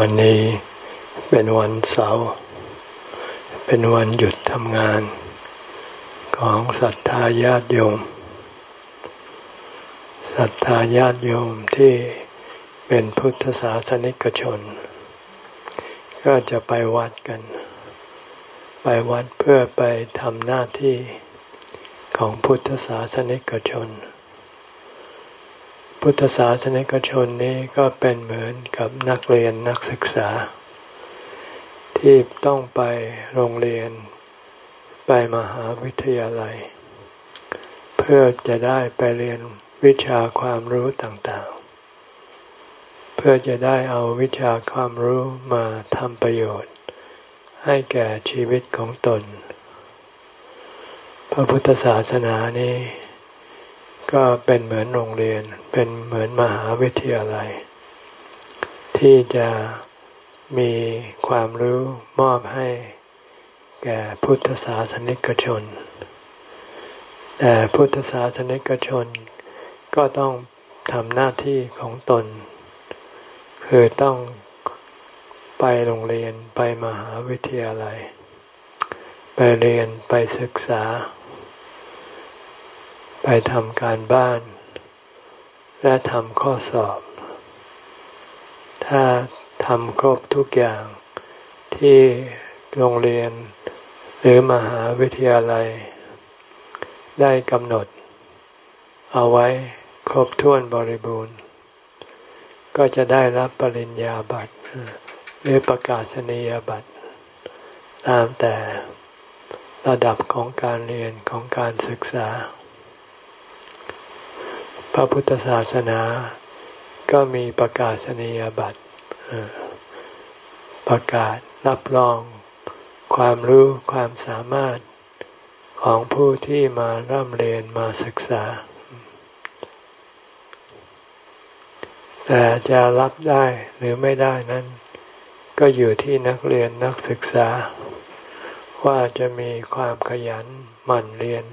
วันนี้เป็นวันเสาร์เป็นวันหยุดทำงาน ของศรัทธาญาติโยมศรัทธาญาติโยมที่เป็นพุทธศาสนิกชน ก็จะไปวัดกัน ไปวัดเพื่อไปทำหน้าที่ของพุทธศาสนิกชน พุทธศาสนิกชนนี้ก็เป็นเหมือนกับนักเรียนนักศึกษา ที่ต้องไปโรงเรียน ไปมหาวิทยาลัย เพื่อจะได้ไปเรียนวิชาความรู้ต่างๆ เพื่อจะได้เอาวิชาความรู้มาทำประโยชน์ ให้แก่ชีวิตของตน พระพุทธศาสนานี้ ก็เป็นเหมือนโรงเรียน เป็นเหมือนมหาวิทยาลัย ที่จะมีความรู้มอบให้แก่พุทธศาสนิกชน แต่พุทธศาสนิกชนก็ต้องทำหน้าที่ของตน คือต้องไปโรงเรียนไปมหาวิทยาลัย ไปเรียนไปศึกษา ไปทำการบ้าน และทำข้อสอบ ถ้าทำครบทุกอย่างที่โรงเรียนหรือมหาวิทยาลัย ได้กำหนด เอาไว้ครบถ้วนบริบูรณ์ ก็จะได้รับปริญญาบัตร หรือประกาศนียบัตร ตามแต่ระดับของการเรียนของการศึกษา พระพุทธศาสนา ก็มีประกาศนียบัตรประกาศรับรอง ความรู้ความสามารถของผู้ที่มาร่ำเรียนมาศึกษา แต่จะรับได้หรือไม่ได้นั้น ก็อยู่ที่นักเรียนนักศึกษา ว่าจะมีความขยันหมั่นเรียน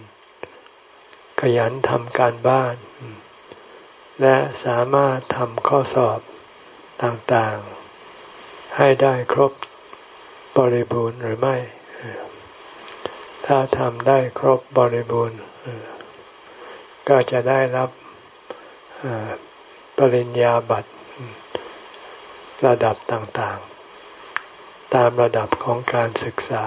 ขยันทำการบ้าน และสามารถทำข้อสอบต่างๆ ให้ได้ครบบริบูรณ์หรือไม่ ถ้าทำได้ครบบริบูรณ์ ก็จะได้รับปริญญาบัตรระดับต่างๆ ตามระดับของการศึกษา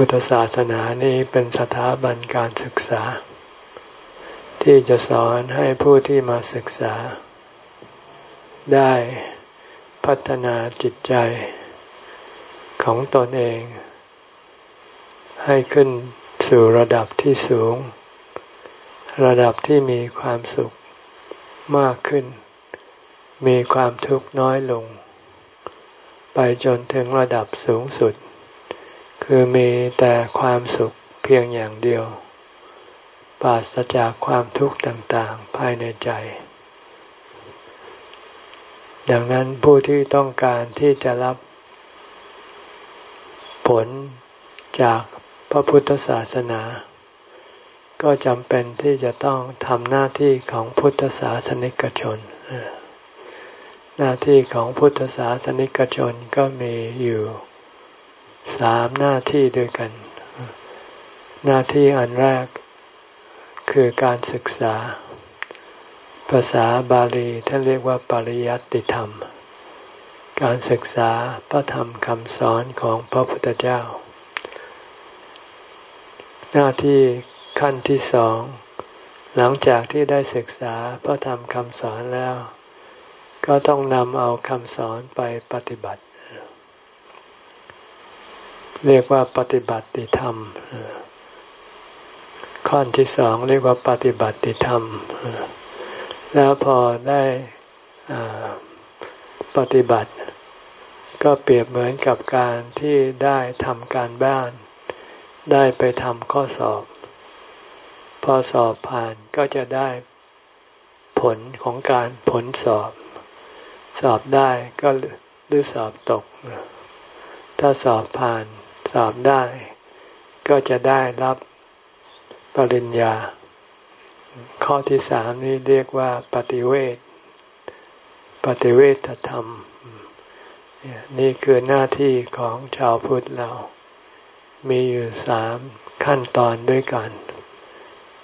พุทธศาสนานี้เป็นสถาบันการศึกษา ที่จะสอนให้ผู้ที่มาศึกษา ได้พัฒนาจิตใจของตนเอง ให้ขึ้นสู่ระดับที่สูง ระดับที่มีความสุขมากขึ้น มีความทุกข์น้อยลง ไปจนถึงระดับสูงสุด คือมีแต่ความสุขเพียงอย่างเดียว ปราศจากความทุกข์ต่างๆภายในใจ ดังนั้นผู้ที่ต้องการที่จะรับผลจากพระพุทธศาสนา ก็จำเป็นที่จะต้องทำหน้าที่ของพุทธศาสนิกชน หน้าที่ของพุทธศาสนิกชนก็มีอยู่ สามหน้าที่ด้วยกัน หน้าที่อันแรก คือการศึกษา ภาษาบาลีท่านเรียกว่าปริยัติธรรม การศึกษาพระธรรมคำสอนของพระพุทธเจ้า หน้าที่ขั้นที่สอง หลังจากที่ได้ศึกษาพระธรรมคำสอนแล้ว ก็ต้องนำเอาคำสอนไปปฏิบัติ เรียกว่าปฏิบัติธรรมข้อที่สองเรียกว่าปฏิบัติธรรม แล้วพอได้ปฏิบัติ ก็เปรียบเหมือนกับการที่ได้ทำการบ้าน ได้ไปทำข้อสอบ พอสอบผ่านก็จะได้ผลของการผลสอบ สอบได้ก็หรือสอบตก ถ้าสอบผ่าน สอบได้ ก็จะได้รับปริญญา ข้อที่สามนี้เรียกว่าปฏิเวทปฏิเวทธรรม นี่คือหน้าที่ของชาวพุทธเรา มีอยู่สามขั้นตอนด้วยกัน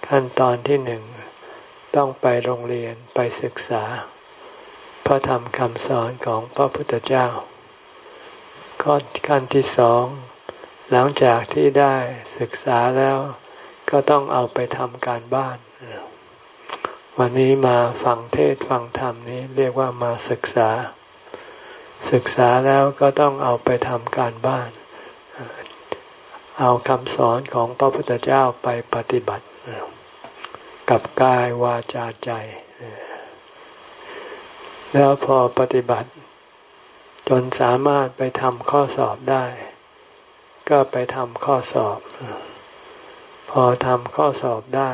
ขั้นตอนที่หนึ่งต้องไปโรงเรียนไปศึกษา พระธรรมคำสอนของพระพุทธเจ้า ข้อขั้นที่สอง หลังจากที่ได้ศึกษาแล้วก็ต้องเอาไปทำการบ้าน วันนี้มาฟังเทศฟังธรรมนี้เรียกว่ามาศึกษา ศึกษาแล้วก็ต้องเอาไปทำการบ้าน เอาคำสอนของพระพุทธเจ้าไปปฏิบัติ กับกายวาจาใจ แล้วพอปฏิบัติ จนสามารถไปทำข้อสอบได้ ก็ไปทำข้อสอบ พอทำข้อสอบได้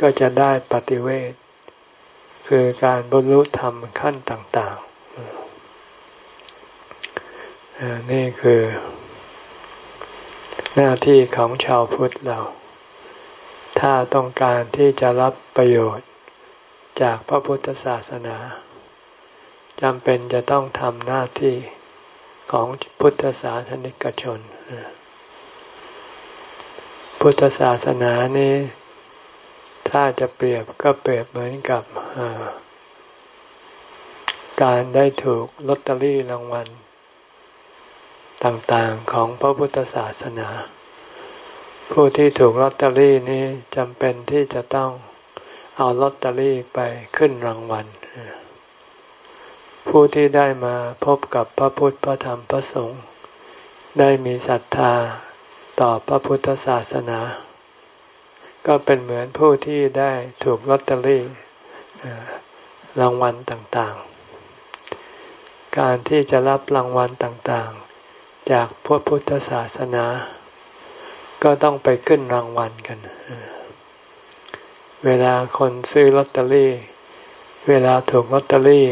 ก็จะได้ปฏิเวทคือการบรรลุธรรมขั้นต่างๆ นี่คือ หน้าที่ของชาวพุทธเรา ถ้าต้องการที่จะรับประโยชน์จากพระพุทธศาสนาจำเป็นจะต้องทำหน้าที่ของพุทธศาสนิกชน พุทธศาสนานี้ ถ้าจะเปรียบก็เปรียบเหมือนกับการได้ถูกลอตเตอรี่รางวัล ต่างๆของพระพุทธศาสนา ผู้ที่ถูกลอตเตอรี่นี้จำเป็นที่จะต้องเอาลอตเตอรี่ไปขึ้นรางวัล ผู้ที่ได้มาพบกับพระพุทธพระธรรมพระสงฆ์ได้มีศรัทธา ต่อพระพุทธศาสนา ก็เป็นเหมือนผู้ที่ได้ถูกลอตเตอรี่รางวัลต่างๆ การที่จะรับรางวัลต่างๆ จากพระพุทธศาสนา ก็ต้องไปขึ้นรางวัลกัน เวลาคนซื้อลอตเตอรี่ เวลาถูกลอตเตอรี่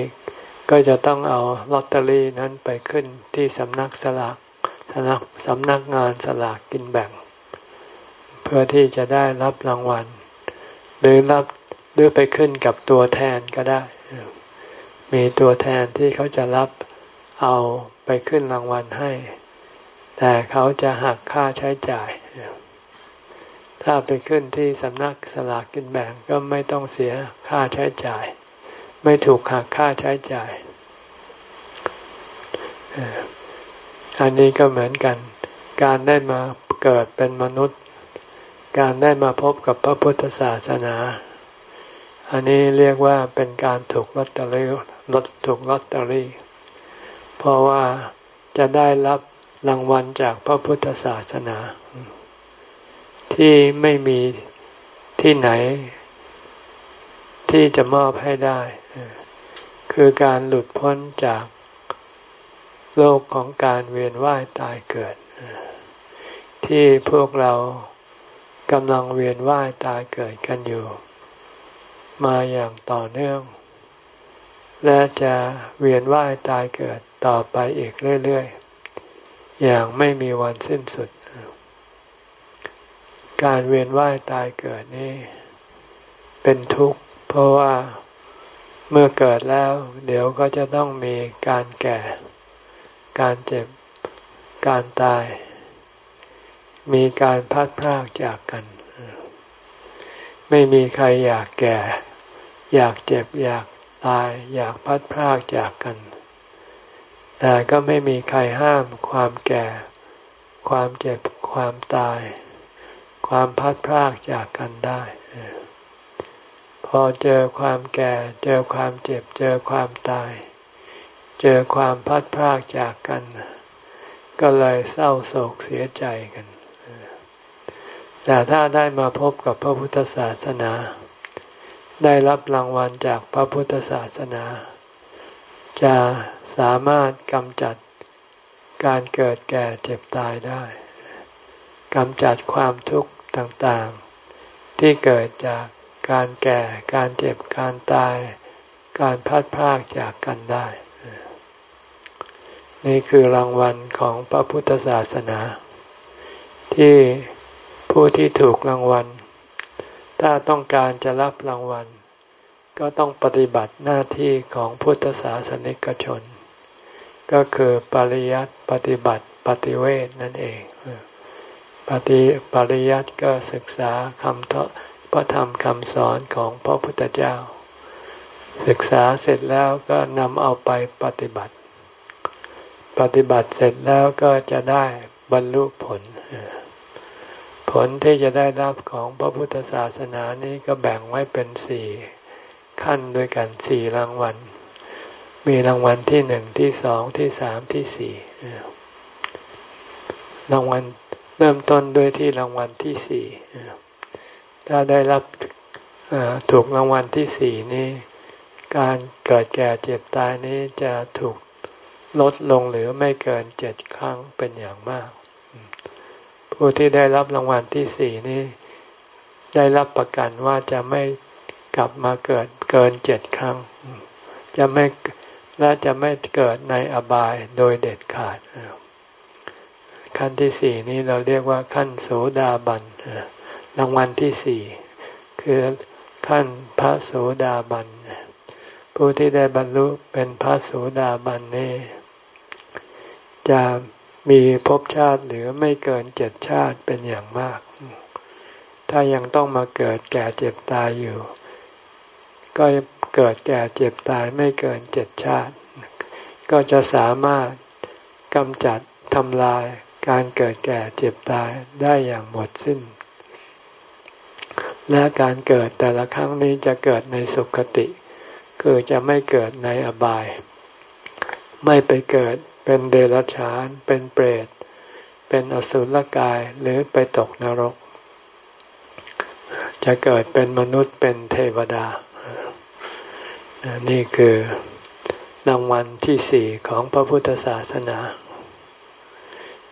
ก็จะต้องเอาลอตเตอรี่นั้นไปขึ้นที่สำนักสลาก สำนักสำนักงานสลากกินแบ่ง เพื่อที่จะได้รับรางวัล หรือรับหรือไปขึ้นกับตัวแทนก็ได้ มีตัวแทนที่เขาจะรับเอาไปขึ้นรางวัลให้ แต่เขาจะหักค่าใช้จ่าย ถ้าไปขึ้นที่สำนักสลากกินแบ่งก็ไม่ต้องเสียค่าใช้จ่าย ไม่ถูกหักค่าใช้จ่าย อันนี้ก็เหมือนกัน การได้มาเกิดเป็นมนุษย์ การได้มาพบกับพระพุทธศาสนา อันนี้เรียกว่าเป็นการถูกลอตเตอรี่ลดถูกลอตเตอรี่ เพราะว่าจะได้รับรางวัลจากพระพุทธศาสนา ที่ไม่มีที่ไหน ที่จะมอบให้ได้ คือการหลุดพ้นจาก โลกของการเวียนว่ายตายเกิด ที่พวกเรากำลังเวียนว่ายตายเกิดกันอยู่ มาอย่างต่อเนื่อง และจะเวียนว่ายตายเกิดต่อไปอีกเรื่อยๆ อย่างไม่มีวันสิ้นสุด การเวียนว่ายตายเกิดนี่เป็นทุกข์เพราะว่าเมื่อเกิดแล้ว เดี๋ยวก็จะต้องมีการแก่ การเจ็บ การตาย มีการพัดพรากจากกัน ไม่มีใครอยากแก่ อยากเจ็บ อยากตาย อยากพัดพรากจากกัน แต่ก็ไม่มีใครห้ามความแก่ ความเจ็บ ความตาย ความพัดพรากจากกันได้พอเจอความแก่ เจอความเจ็บ เจอความตาย เจอความพัดพรากจากกัน ก็เลยเศร้าโศกเสียใจกัน แต่ถ้าได้มาพบกับพระพุทธศาสนา ได้รับรางวัลจากพระพุทธศาสนา จะสามารถกำจัดการเกิดแก่เจ็บตายได้กำจัดความทุกข์ต่างๆ ที่เกิดจากการแก่ การเจ็บ การตาย การพัดพากจากกันได้ นี่คือรางวัลของพระพุทธศาสนา ที่ผู้ที่ถูกรางวัล ถ้าต้องการจะรับรางวัล ก็ต้องปฏิบัติหน้าที่ของพุทธศาสนิกชน ก็คือปริยัติปฏิบัติปฏิเวทนั่นเองปฏิปริยัติก็ศึกษาคำพระธรรมคำสอนของพระพุทธเจ้า ศึกษาเสร็จแล้วก็นำเอาไปปฏิบัติ ปฏิบัติเสร็จแล้วก็จะได้บรรลุผล ผลที่จะได้รับของพระพุทธศาสนานี้ก็แบ่งไว้เป็นสี่ขั้นด้วยกันสี่รางวัล มีรางวัลที่หนึ่งที่สองที่สามที่สี่รางวัลเริ่มต้นด้วยที่รางวัลที่สี่ถ้าได้รับถูกรางวัลที่สี่นี้ การเกิดแก่เจ็บตายนี้จะถูก ลดลงหรือไม่เกินเจ็ดครั้งเป็นอย่างมาก ผู้ที่ได้รับรางวัลที่สี่นี้ ได้รับประกันว่าจะไม่กลับมาเกิดเกินเจ็ดครั้ง จะไม่และจะไม่เกิดในอบายโดยเด็ดขาด ขั้นที่สี่นี้เราเรียกว่าขั้นโสดาบันรางวัลที่สี่คือขั้นพระโสดาบันผู้ที่ได้บรรลุเป็นพระโสดาบันนี้ จะมีภพชาติหรือไม่เกินเจ็ดชาติเป็นอย่างมาก ถ้ายังต้องมาเกิดแก่เจ็บตายอยู่ ก็เกิดแก่เจ็บตายไม่เกินเจ็ดชาติ ก็จะสามารถกำจัดทำลายการเกิดแก่เจ็บตายได้อย่างหมดสิ้น และการเกิดแต่ละครั้งนี้จะเกิดในสุคติ คือจะไม่เกิดในอบาย ไม่ไปเกิด เป็นเดรัจฉาน เป็นเปรต เป็นอสุรกายหรือไปตกนรก จะเกิดเป็นมนุษย์เป็นเทวดา นี่คือรางวัลที่สี่ของพระพุทธศาสนา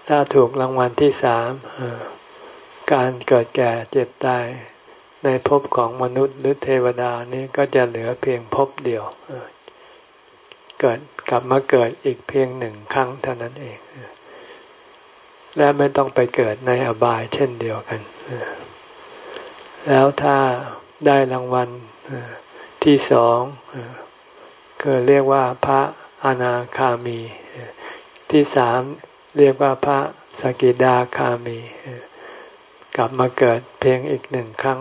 ถ้าถูกรางวัลที่สามการเกิดแก่เจ็บตายในภพของมนุษย์หรือเทวดานี้ก็จะเหลือเพียงภพเดียว เกิด กลับมาเกิดอีกเพียงหนึ่งครั้งเท่านั้นเอง และไม่ต้องไปเกิดในอบายเช่นเดียวกัน แล้วถ้าได้รางวัลที่สองก็เรียกว่าพระอนาคามี ที่สามเรียกว่าพระสกิดาคามี กลับมาเกิดเพียงอีกหนึ่งครั้ง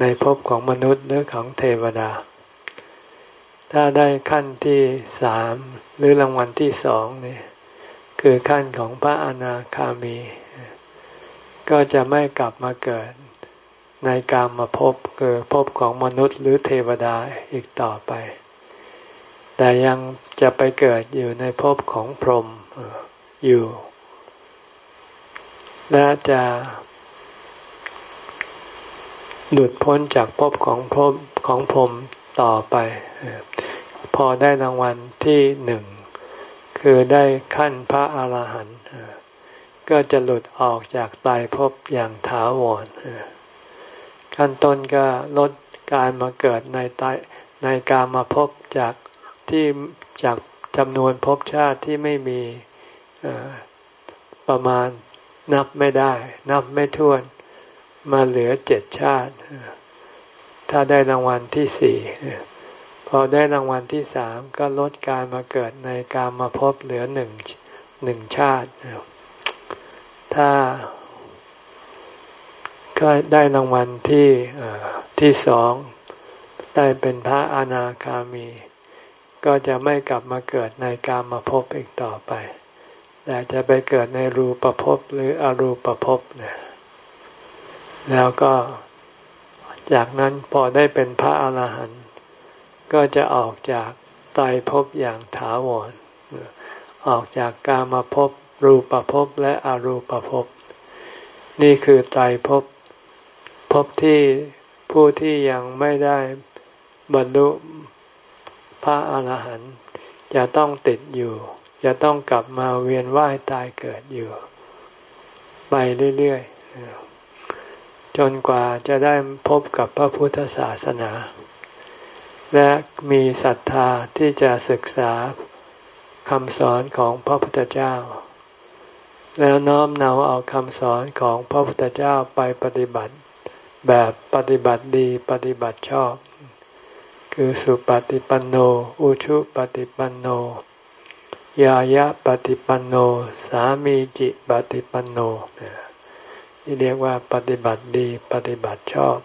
ในภพของมนุษย์หรือของเทวดา ถ้าได้ขั้นที่สามหรือรางวัลที่สองนี่คือขั้นของพระอนาคามี ก็จะไม่กลับมาเกิดในกามมาพบเกิดพบของมนุษย์หรือเทวดาอีกต่อไป แต่ยังจะไปเกิดอยู่ในภพของพรหมอยู่ และจะหลุดพ้นจากภพของภพของพรหมต่อไป อได้รางวัลที่หนึ่งคือได้ขั้นพระอาหารหันต์ก็จะหลุดออกจากตายภพอย่างถาวรขั้นต้นก็ลดการมาเกิดในตายในการมาพบจากที่จากจำนวนภพชาติที่ไม่มีประมาณนับไม่ได้ นับไม่ถ้วนมาเหลือเจ็ดชาติ ถ้าได้รางวัลที่สี่ พอได้รางวัลที่สามก็ลดการมาเกิดในการมาพบเหลือหนึ่งหนึ่งชาติ ถ้าก็ได้รางวัลที่ที่สองได้เป็นพระอนาคามี ก็จะไม่กลับมาเกิดในการมาพบอีกต่อไป แต่จะไปเกิดในรูปภพหรืออรูปภพเนี่ยแล้วก็จากนั้นพอได้เป็นพระอาหารหันต์ ก็จะออกจากตายภพอย่างถาวร ออกจากกามาภพรูปภพและอรูปภพ นี่คือตายภพภพที่ผู้ที่ยังไม่ได้บรรลุพระอาหารหันต์จะต้องติดอยู่ จะต้องกลับมาเวียนว่ายตายเกิดอยู่ ไปเรื่อยๆ จนกว่าจะได้พบกับพระพุทธศาสนา และมีศรัทธาที่จะศึกษาคำสอนของพระพุทธเจ้า แล้วน้อมนำเอาคำสอนของพระพุทธเจ้าไปปฏิบัติ แบบปฏิบัติดีปฏิบัติชอบ คือสุปฏิปันโน อุชุปฏิปันโน ยายะปฏิปันโน สามีจิปฏิปันโนนี่เรียกว่าปฏิบัติดีปฏิบัติชอบ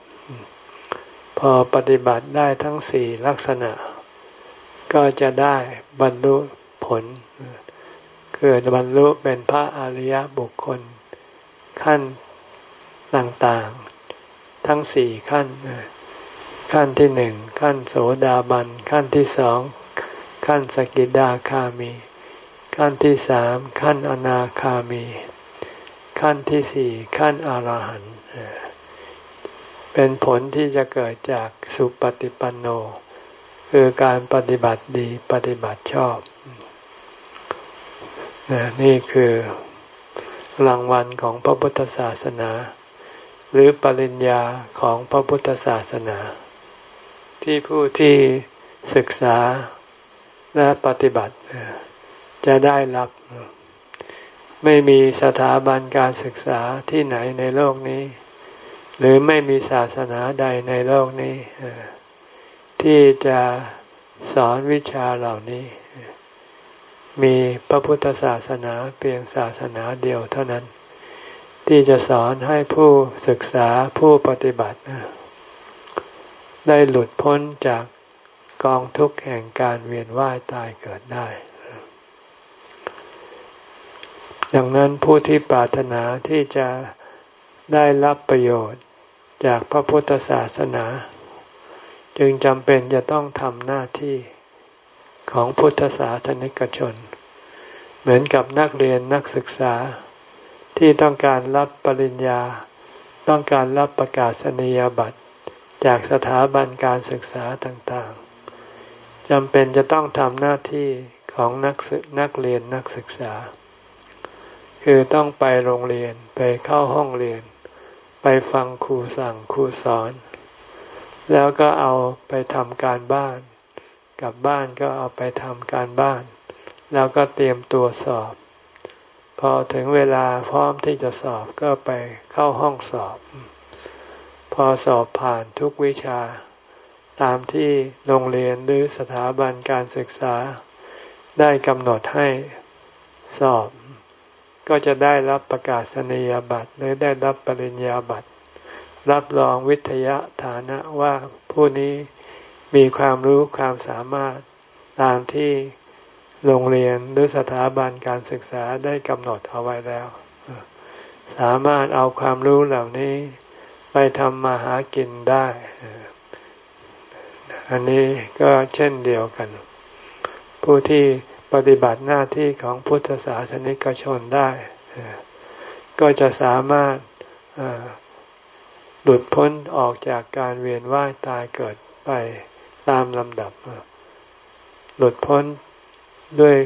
พอปฏิบัติได้ทั้งสี่ลักษณะ ก็จะได้บรรลุผลคือบรรลุเป็นพระอริยบุคคล ขั้นต่างๆ ทั้งสี่ขั้น ขั้นที่หนึ่งขั้นโสดาบัน ขั้นที่สองขั้นสกิดาคามี ขั้นที่สามขั้นอนาคามี ขั้นที่สี่ขั้นอรหันต์ เป็นผลที่จะเกิดจากสุปฏิปันโน คือการปฏิบัติดีปฏิบัติชอบ นี่คือรางวัลของพระพุทธศาสนา หรือปริญญาของพระพุทธศาสนา ที่ผู้ที่ศึกษาและปฏิบัติจะได้รับ ไม่มีสถาบันการศึกษาที่ไหนในโลกนี้ หรือไม่มีศาสนาใดในโลกนี้ ที่จะสอนวิชาเหล่านี้ มีพระพุทธศาสนาเพียงศาสนาเดียวเท่านั้น ที่จะสอนให้ผู้ศึกษาผู้ปฏิบัติ ได้หลุดพ้นจากกองทุกข์แห่งการเวียนว่ายตายเกิดได้ ดังนั้นผู้ที่ปรารถนาที่จะ ได้รับประโยชน์จากพระพุทธศาสนา จึงจำเป็นจะต้องทำหน้าที่ของพุทธศาสนิกชน เหมือนกับนักเรียนนักศึกษาที่ต้องการรับปริญญา ต้องการรับประกาศนียบัตรจากสถาบันการศึกษาต่างๆจำเป็นจะต้องทำหน้าที่ของนักนักเรียนนักศึกษา คือต้องไปโรงเรียนไปเข้าห้องเรียน ไปฟังครูสั่งครูสอน แล้วก็เอาไปทำการบ้าน กลับบ้านก็เอาไปทำการบ้าน แล้วก็เตรียมตัวสอบ พอถึงเวลาพร้อมที่จะสอบก็ไปเข้าห้องสอบ พอสอบผ่านทุกวิชา ตามที่โรงเรียนหรือสถาบันการศึกษาได้กำหนดให้สอบ ก็จะได้รับประกาศนียบัตรหรือได้รับปริญญาบัตร รับรองวิทยาฐานะว่าผู้นี้มีความรู้ความสามารถตามที่โรงเรียนหรือสถาบันการศึกษาได้กำหนดเอาไว้แล้ว สามารถเอาความรู้เหล่านี้ไปทำมาหากินได้ อันนี้ก็เช่นเดียวกัน ผู้ที่ ปฏิบัติหน้าที่ของพุทธศาสนิกชนได้ ก็จะสามารถหลุดพ้นออกจากการเวียนว่ายตายเกิดไปตามลำดับ หลุดพ้นด้วย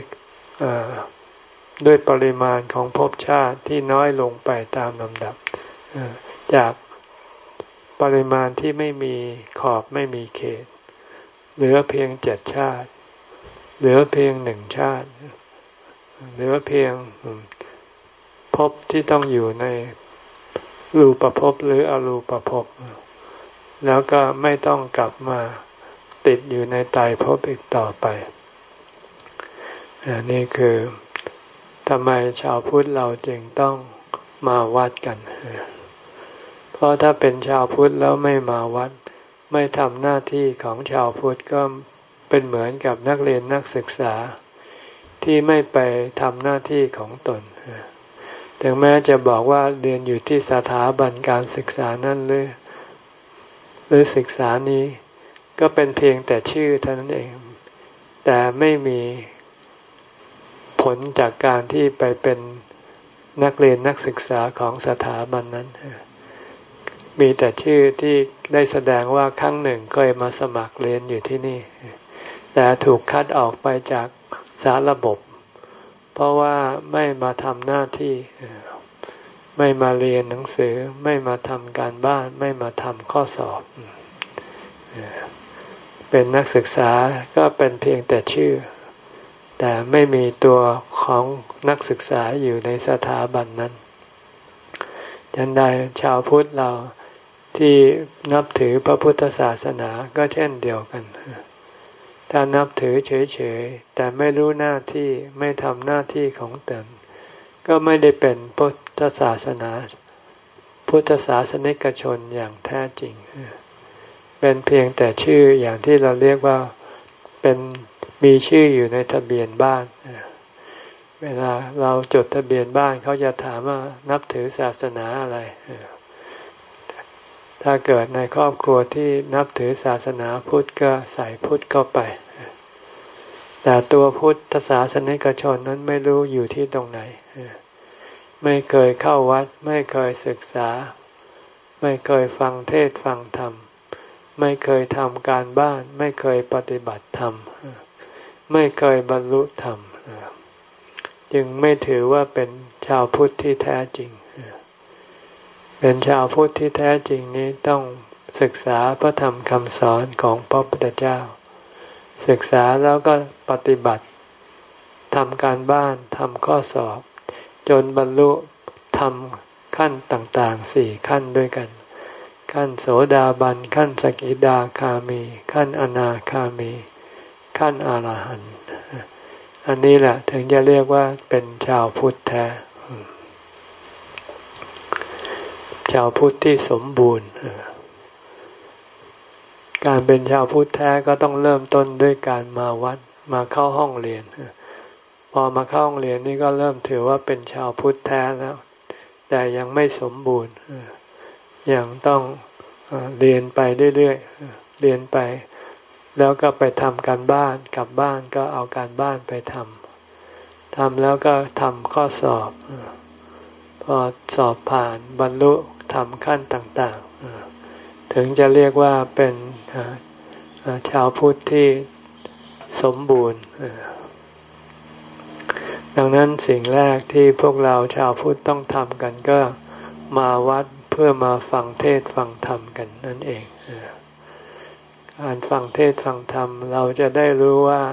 ด้วยปริมาณของภพชาติที่น้อยลงไปตามลำดับ จากปริมาณที่ไม่มีขอบไม่มีเขต เหลือเพียงเจ็ดชาติ เหลือเพียงหนึ่งชาติ เหลือเพียงภพที่ต้องอยู่ในรูปภพหรืออรูปภพแล้วก็ไม่ต้องกลับมาติดอยู่ในตายภพอีกต่อไปนี่คือทำไมชาวพุทธเราจึงต้องมาวัดกัน เพราะถ้าเป็นชาวพุทธแล้วไม่มาวัด ไม่ทำหน้าที่ของชาวพุทธก็ เป็นเหมือนกับนักเรียนนักศึกษาที่ไม่ไปทำหน้าที่ของตน ถึงแม้จะบอกว่าเรียนอยู่ที่สถาบันการศึกษานั่นหรือหรือศึกษานี้ ก็เป็นเพียงแต่ชื่อเท่านั้นเอง แต่ไม่มีผลจากการที่ไปเป็นนักเรียนนักศึกษาของสถาบันนั้น มีแต่ชื่อที่ได้แสดงว่าครั้งหนึ่งเคยมาสมัครเรียนอยู่ที่นี่ แต่ถูกคัดออกไปจากสารระบบ เพราะว่าไม่มาทำหน้าที่ ไม่มาเรียนหนังสือ ไม่มาทำการบ้าน ไม่มาทำข้อสอบ เป็นนักศึกษาก็เป็นเพียงแต่ชื่อ แต่ไม่มีตัวของนักศึกษาอยู่ในสถาบันนั้นยันใดชาวพุทธเราที่นับถือพระพุทธศาสนาก็เช่นเดียวกัน ถ้านับถือเฉยๆ แต่ไม่รู้หน้าที่ไม่ทำหน้าที่ของตนก็ไม่ได้เป็นพุทธศาสนา พุทธศาสนิกชนอย่างแท้จริง เป็นเพียงแต่ชื่ออย่างที่เราเรียกว่าเป็นมีชื่ออยู่ในทะเบียนบ้าน เวลาเราจดทะเบียนบ้านเขาจะถามว่านับถือศาสนาอะไร ถ้าเกิดในครอบครัวที่นับถือศาสนาพุทธก็ใส่พุทธเข้าไป แต่ตัวพุทธศาสนิกชนนั้นไม่รู้อยู่ที่ตรงไหน ไม่เคยเข้าวัด ไม่เคยศึกษา ไม่เคยฟังเทศฟังธรรม ไม่เคยทำการบ้าน ไม่เคยปฏิบัติธรรม ไม่เคยบรรลุธรรม จึงไม่ถือว่าเป็นชาวพุทธที่แท้จริง เป็นชาวพุทธที่แท้จริงนี้ต้องศึกษาพระธรรมคำสอนของพระพุทธเจ้า ศึกษาแล้วก็ปฏิบัติทำการบ้านทำข้อสอบ จนบรรลุทำขั้นต่างๆสี่ขั้นด้วยกัน ขั้นโสดาบันขั้นสกิดาคามี ขั้นอนาคามี ขั้นอรหันต์อันนี้แหละถึงจะเรียกว่าเป็นชาวพุทธแท้ ชาวพุทธที่สมบูรณ์ การเป็นชาวพุทธแท้ก็ต้องเริ่มต้นด้วยการมาวัดมาเข้าห้องเรียน พอมาเข้าห้องเรียนนี่ก็เริ่มถือว่าเป็นชาวพุทธแท้แล้ว แต่ยังไม่สมบูรณ์ยังต้องเรียนไปเรื่อยๆเรียนไป แล้วก็ไปทำการบ้านกลับบ้านก็เอาการบ้านไปทำทำแล้วก็ทำข้อสอบพอสอบผ่านบรรลุ ทำขั้นต่างๆ ถึงจะเรียกว่าเป็นชาวพุทธที่สมบูรณ์ ดังนั้นสิ่งแรกที่พวกเราชาวพุทธต้องทำกันก็มาวัดเพื่อมาฟังเทศฟังธรรมกันนั่นเองการฟังเทศฟังธรรม เราจะได้รู้ว่า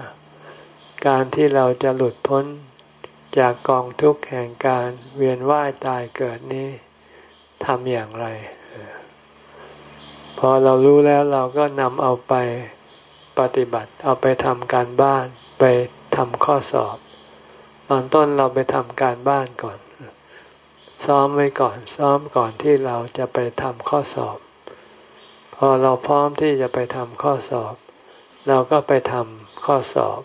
การที่เราจะหลุดพ้นจากกองทุกข์แห่งการเวียนว่ายตายเกิดนี้ ทำอย่างไร พอเรารู้แล้วเราก็นำเอาไปปฏิบัติ เอาไปทำการบ้านไปทำข้อสอบ ตอนต้นเราไปทำการบ้านก่อน ซ้อมไว้ก่อน ซ้อมก่อนที่เราจะไปทำข้อสอบ พอเราพร้อมที่จะไปทำข้อสอบ เราก็ไปทำข้อสอบ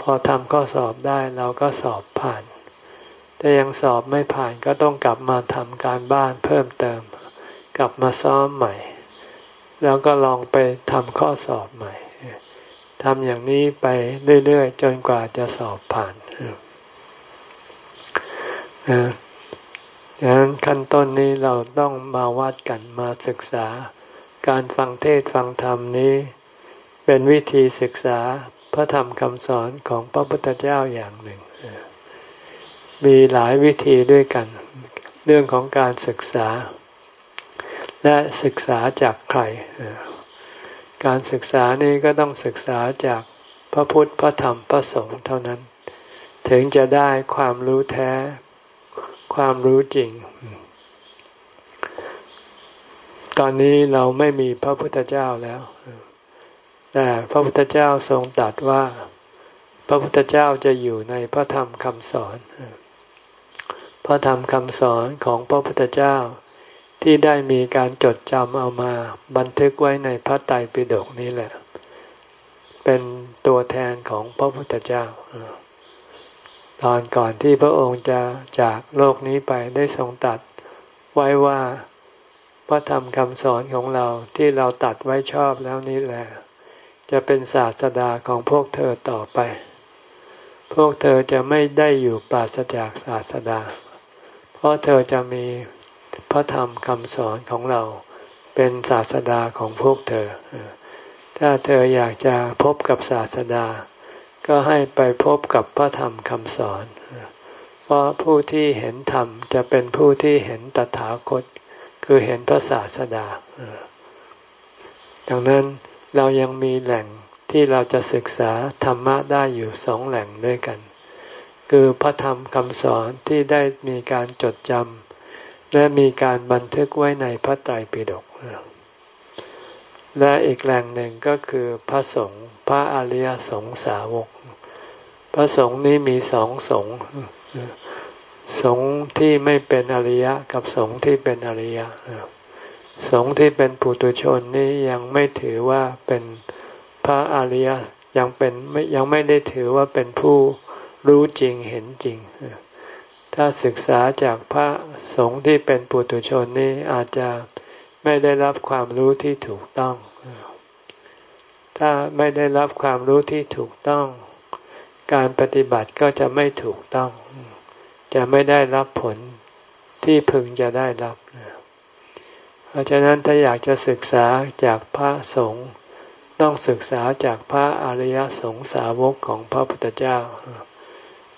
พอทำข้อสอบได้เราก็สอบผ่าน ถ้ายังสอบไม่ผ่านก็ต้องกลับมาทำการบ้านเพิ่มเติม กลับมาซ้อมใหม่ แล้วก็ลองไปทำข้อสอบใหม่ทำอย่างนี้ไปเรื่อยๆ จนกว่าจะสอบผ่านดังนั้นขั้นต้นนี้เราต้องมาวัดกันมาศึกษา การฟังเทศฟังธรรมนี้ เป็นวิธีศึกษาพระธรรมคำสอนของพระพุทธเจ้าอย่างหนึ่ง มีหลายวิธีด้วยกัน เรื่องของการศึกษา และศึกษาจากใคร การศึกษานี้ก็ต้องศึกษาจากพระพุทธพระธรรมพระสงฆ์เท่านั้น ถึงจะได้ความรู้แท้ ความรู้จริง ตอนนี้เราไม่มีพระพุทธเจ้าแล้วแต่พระพุทธเจ้าทรงตรัสว่า พระพุทธเจ้าจะอยู่ในพระธรรมคำสอน พระธรรมคำสอนของพระพุทธเจ้า ที่ได้มีการจดจำเอามาบันทึกไว้ในพระไตรปิฎกนี้แหละ เป็นตัวแทนของพระพุทธเจ้า ตอนก่อนที่พระองค์จะจากโลกนี้ไปได้ทรงตัดไว้ว่าพระธรรมคำสอนของเราที่เราตัดไว้ชอบแล้วนี้แหละ จะเป็นศาสดาของพวกเธอต่อไป พวกเธอจะไม่ได้อยู่ปราศจากศาสดา เพราะเธอจะมีพระธรรมคำสอนของเราเป็นศาสดาของพวกเธอ ถ้าเธออยากจะพบกับศาสดา ก็ให้ไปพบกับพระธรรมคำสอน เพราะผู้ที่เห็นธรรมจะเป็นผู้ที่เห็นตถาคต คือเห็นพระศาสดา ดังนั้นเรายังมีแหล่งที่เราจะศึกษาธรรมะได้อยู่สองแหล่งด้วยกัน คือพระธรรมคำสอนที่ได้มีการจดจำและมีการบันทึกไว้ในพระไตรปิฎกและอีกแหล่งหนึ่งก็คือพระสงฆ์พระอริยสงสาวก พระสงฆ์นี้มีสองสงฆ์สงฆ์ที่ไม่เป็นอริยะกับสงฆ์ที่เป็นอริยะสงฆ์ที่เป็นปุถุชนนี้ยังไม่ถือว่าเป็นพระอริยยังเป็นยังไม่ได้ถือว่าเป็นผู้ รู้จริงเห็นจริง ถ้าศึกษาจากพระสงฆ์ที่เป็นปุถุชนนี้อาจจะไม่ได้รับความรู้ที่ถูกต้อง ถ้าไม่ได้รับความรู้ที่ถูกต้อง การปฏิบัติก็จะไม่ถูกต้อง จะไม่ได้รับผลที่พึงจะได้รับ เพราะฉะนั้นถ้าอยากจะศึกษาจากพระสงฆ์ต้องศึกษาจากพระอริยสงสาวกของพระพุทธเจ้า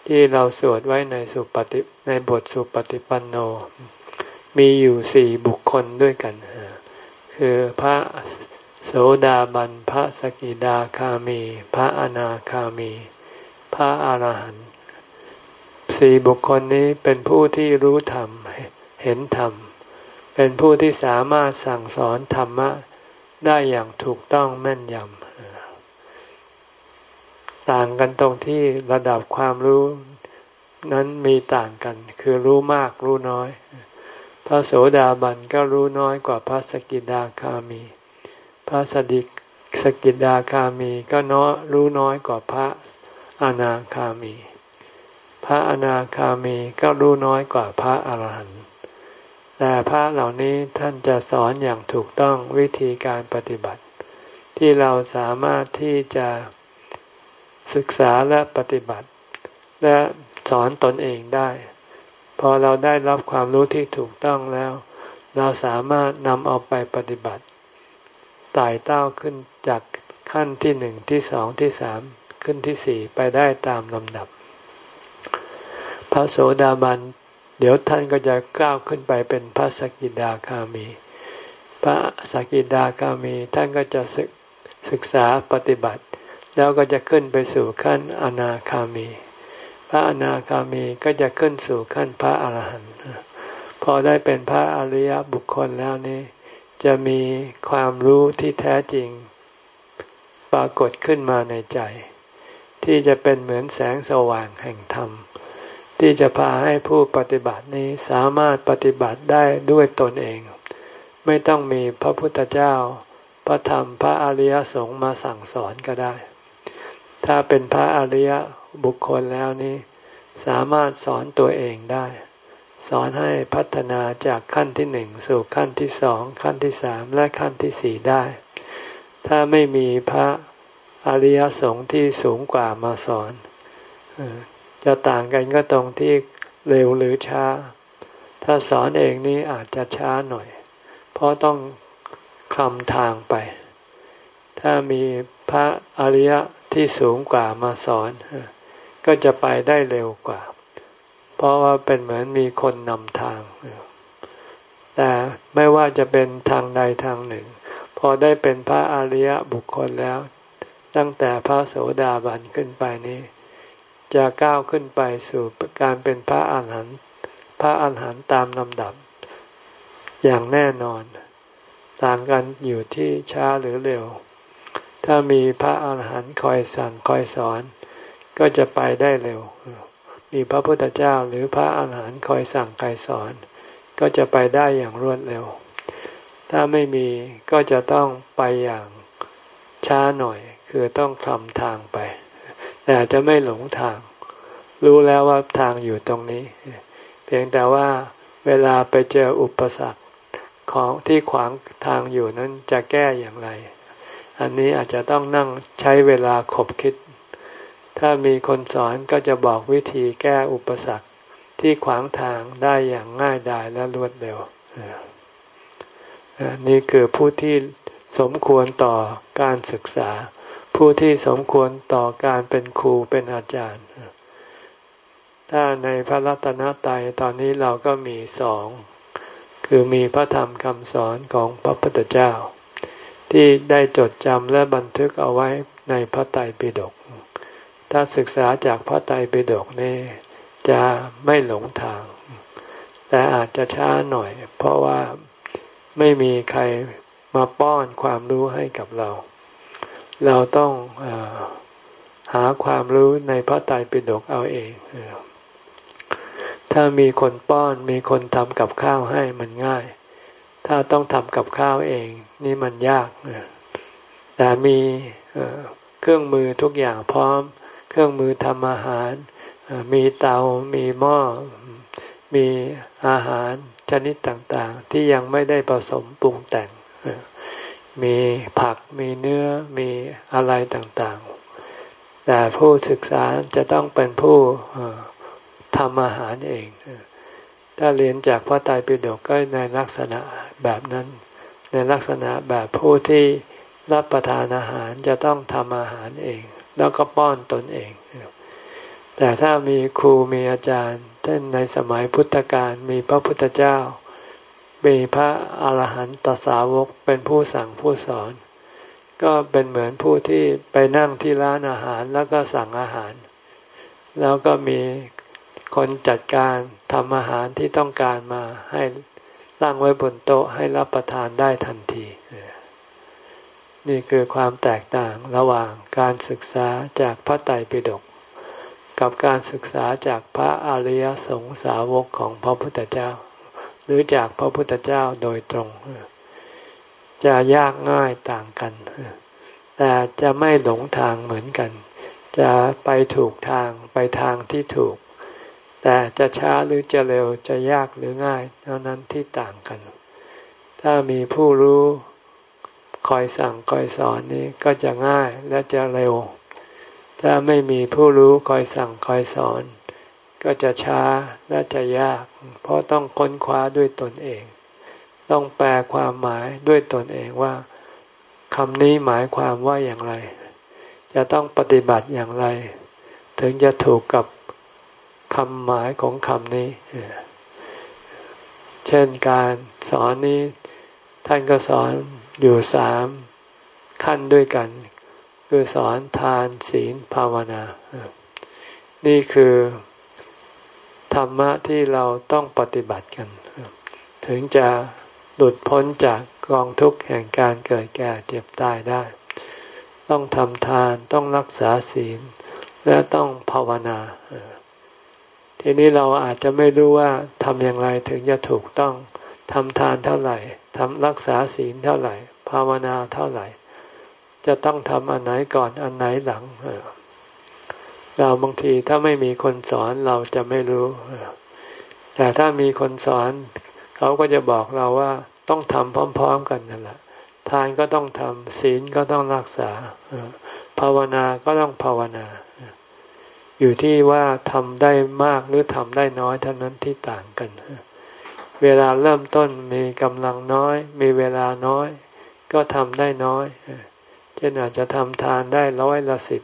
ที่เราสวดไว้ในสุปฏิในบทสุปฏิปันโน มีอยู่สี่บุคคลด้วยกัน คือพระโสดาบัน พระสกิดาคามี พระอนาคามี พระอรหันต์สี่บุคคลนี้เป็นผู้ที่รู้ธรรมเห็นธรรม เป็นผู้ที่สามารถสั่งสอนธรรมะได้อย่างถูกต้องแม่นยำ ต่างกันตรงที่ระดับความรู้นั้นมีต่างกัน คือรู้มากรู้น้อย พระโสดาบันก็รู้น้อยกว่าพระสกิดาคามี พระสดิสกิดาคามีก็น้อยรู้น้อยกว่าพระอนาคามี พระอนาคามีก็รู้น้อยกว่าพระอาหารหันต์แต่พระเหล่านี้ท่านจะสอนอย่างถูกต้องวิธีการปฏิบัติ ที่เราสามารถที่จะ ศึกษาและปฏิบัติ และสอนตนเองได้ พอเราได้รับความรู้ที่ถูกต้องแล้ว เราสามารถนำเอาไปปฏิบัติไต่เต้าขึ้นจากขั้นที่หนึ่งที่สองที่สามขึ้นที่สี่ไปได้ตามลำดับ พระโสดาบันเดี๋ยวท่านก็จะก้าวขึ้นไปเป็นพระสกิดาคามี พระสกิดาคามีท่านก็จะศึกศึกษาปฏิบัติ แล้วก็จะขึ้นไปสู่ขั้นอนาคามี พระอนาคามีก็จะขึ้นสู่ขั้นพระอาหารหันต์พอได้เป็นพระอริยบุคคลแล้วนี้ จะมีความรู้ที่แท้จริง ปรากฏขึ้นมาในใจ ที่จะเป็นเหมือนแสงสว่างแห่งธรรม ที่จะพาให้ผู้ปฏิบัตินี้สามารถปฏิบัติได้ด้วยตนเอง ไม่ต้องมีพระพุทธเจ้า พระธรรมพระอริยสงฆ์มาสั่งสอนก็ได้ ถ้าเป็นพระอริยบุคคลแล้วนี้สามารถสอนตัวเองได้ สอนให้พัฒนาจากขั้นที่หนึ่งสู่ขั้นที่สองขั้นที่สามและขั้นที่สี่ได้ ถ้าไม่มีพระอริยสงฆ์ที่สูงกว่ามาสอน จะต่างกันก็ตรงที่เร็วหรือช้า ถ้าสอนเองนี้อาจจะช้าหน่อย เพราะต้องคลำทางไป ถ้ามีพระอริย ที่สูงกว่ามาสอน ก็จะไปได้เร็วกว่า เพราะว่าเป็นเหมือนมีคนนำทาง แต่ไม่ว่าจะเป็นทางใดทางหนึ่ง พอได้เป็นพระอริยบุคคลแล้ว ตั้งแต่พระโสดาบันขึ้นไปนี้ จะก้าวขึ้นไปสู่การเป็นพระอาหารหันต์พระอาหารหันต์ตามลำดับ อย่างแน่นอน ต่างกันอยู่ที่ช้าหรือเร็ว ถ้ามีพระอาหารหันต์คอยสั่งคอยสอน ก็จะไปได้เร็ว มีพระพุทธเจ้าหรือพระอาหารหันต์คอยสั่งคอยสอน ก็จะไปได้อย่างรวดเร็ว ถ้าไม่มีก็จะต้องไปอย่างช้าหน่อย คือต้องคลำทางไป แต่จะไม่หลงทาง รู้แล้วว่าทางอยู่ตรงนี้ เพียงแต่ว่าเวลาไปเจออุปสรรคของที่ขวางทางอยู่นั้นจะแก้อย่างไร อันนี้อาจจะต้องนั่งใช้เวลาขบคิด ถ้ามีคนสอนก็จะบอกวิธีแก้อุปสรรคที่ขวางทางได้อย่างง่ายดายและรวดเร็วนี่คือผู้ที่สมควรต่อการศึกษา ผู้ที่สมควรต่อการเป็นครูเป็นอาจารย์ ถ้าในพระรัตนตรัยตอนนี้เราก็มีสอง คือมีพระธรรมคำสอนของพระพุทธเจ้า ที่ได้จดจำและบันทึกเอาไว้ในพระไตรปิฎก ถ้าศึกษาจากพระไตรปิฎกนี่จะไม่หลงทาง แต่อาจจะช้าหน่อย เพราะว่าไม่มีใครมาป้อนความรู้ให้กับเรา เราต้องอหาความรู้ในพระไตรปิฎกเอาเอง ถ้ามีคนป้อนมีคนทำกับข้าวให้มันง่าย ถ้าต้องทำกับข้าวเอง นี่มันยากแต่มีเครื่องมือทุกอย่างพร้อม เครื่องมือทำอาหาร มีเตา มีหม้อ มีอาหารชนิดต่างๆ ที่ยังไม่ได้ผสมปรุงแต่ง มีผัก มีเนื้อ มีอะไรต่างๆ แต่ผู้ศึกษาจะต้องเป็นผู้ทำอาหารเอง ถ้าเรียนจากพระไตรปิฎกก็ในลักษณะแบบนั้น ในลักษณะแบบผู้ที่รับประทานอาหารจะต้องทำอาหารเอง แล้วก็ป้อนตนเอง แต่ถ้ามีครูมีอาจารย์เช่นในสมัยพุทธกาลมีพระพุทธเจ้า มีพระอาหารหันตสาวกเป็นผู้สั่งผู้สอน ก็เป็นเหมือนผู้ที่ไปนั่งที่ร้านอาหารแล้วก็สั่งอาหาร แล้วก็มี คนจัดการทำอาหารที่ต้องการมาให้ตั้งไว้บนโต๊ะให้รับประทานได้ทันที นี่คือความแตกต่างระหว่างการศึกษาจากพระไตรปิฎกกับการศึกษาจากพระอริยสงสาวกของพระพุทธเจ้า หรือจากพระพุทธเจ้าโดยตรง จะยากง่ายต่างกัน แต่จะไม่หลงทางเหมือนกัน จะไปถูกทางไปทางที่ถูก แต่จะช้าหรือจะเร็วจะยากหรือง่าย เท่านั้นที่ต่างกัน ถ้ามีผู้รู้คอยสั่งคอยสอนนี้ก็จะง่ายและจะเร็ว ถ้าไม่มีผู้รู้คอยสั่งคอยสอน ก็จะช้าและจะยาก เพราะต้องค้นคว้าด้วยตนเอง ต้องแปลความหมายด้วยตนเองว่าคำนี้หมายความว่าอย่างไร จะต้องปฏิบัติอย่างไร ถึงจะถูกกับ คำหมายของคำนี้ เช่นการสอนนี้ ท่านก็สอนอยู่สามขั้นด้วยกัน คือสอนทานศีลภาวนา นี่คือธรรมะที่เราต้องปฏิบัติกัน ถึงจะหลุดพ้นจากกองทุกข์แห่งการเกิดแก่เจ็บตายได้ ต้องทำทานต้องรักษาศีล และต้องภาวนา ทีนี้เราอาจจะไม่รู้ว่าทำอย่างไรถึงจะถูกต้องทำทานเท่าไหร่ทำรักษาศีลเท่าไหร่ ภาวนาเท่าไหร่ จะต้องทำอันไหนก่อนอันไหนหลังเราบางทีถ้าไม่มีคนสอนเราจะไม่รู้แต่ถ้ามีคนสอน เขาก็จะบอกเราว่าต้องทำพร้อม ๆ กันนั่นแหละทานก็ต้องทำศีลก็ต้องรักษาภาวนาก็ต้องภาวนา อยู่ที่ว่าทำได้มากหรือทำได้น้อยเท่านั้นที่ต่างกัน เวลาเริ่มต้นมีกำลังน้อย มีเวลาน้อย ก็ทำได้น้อยเช่นอาจจะทำทานได้ร้อยละสิบ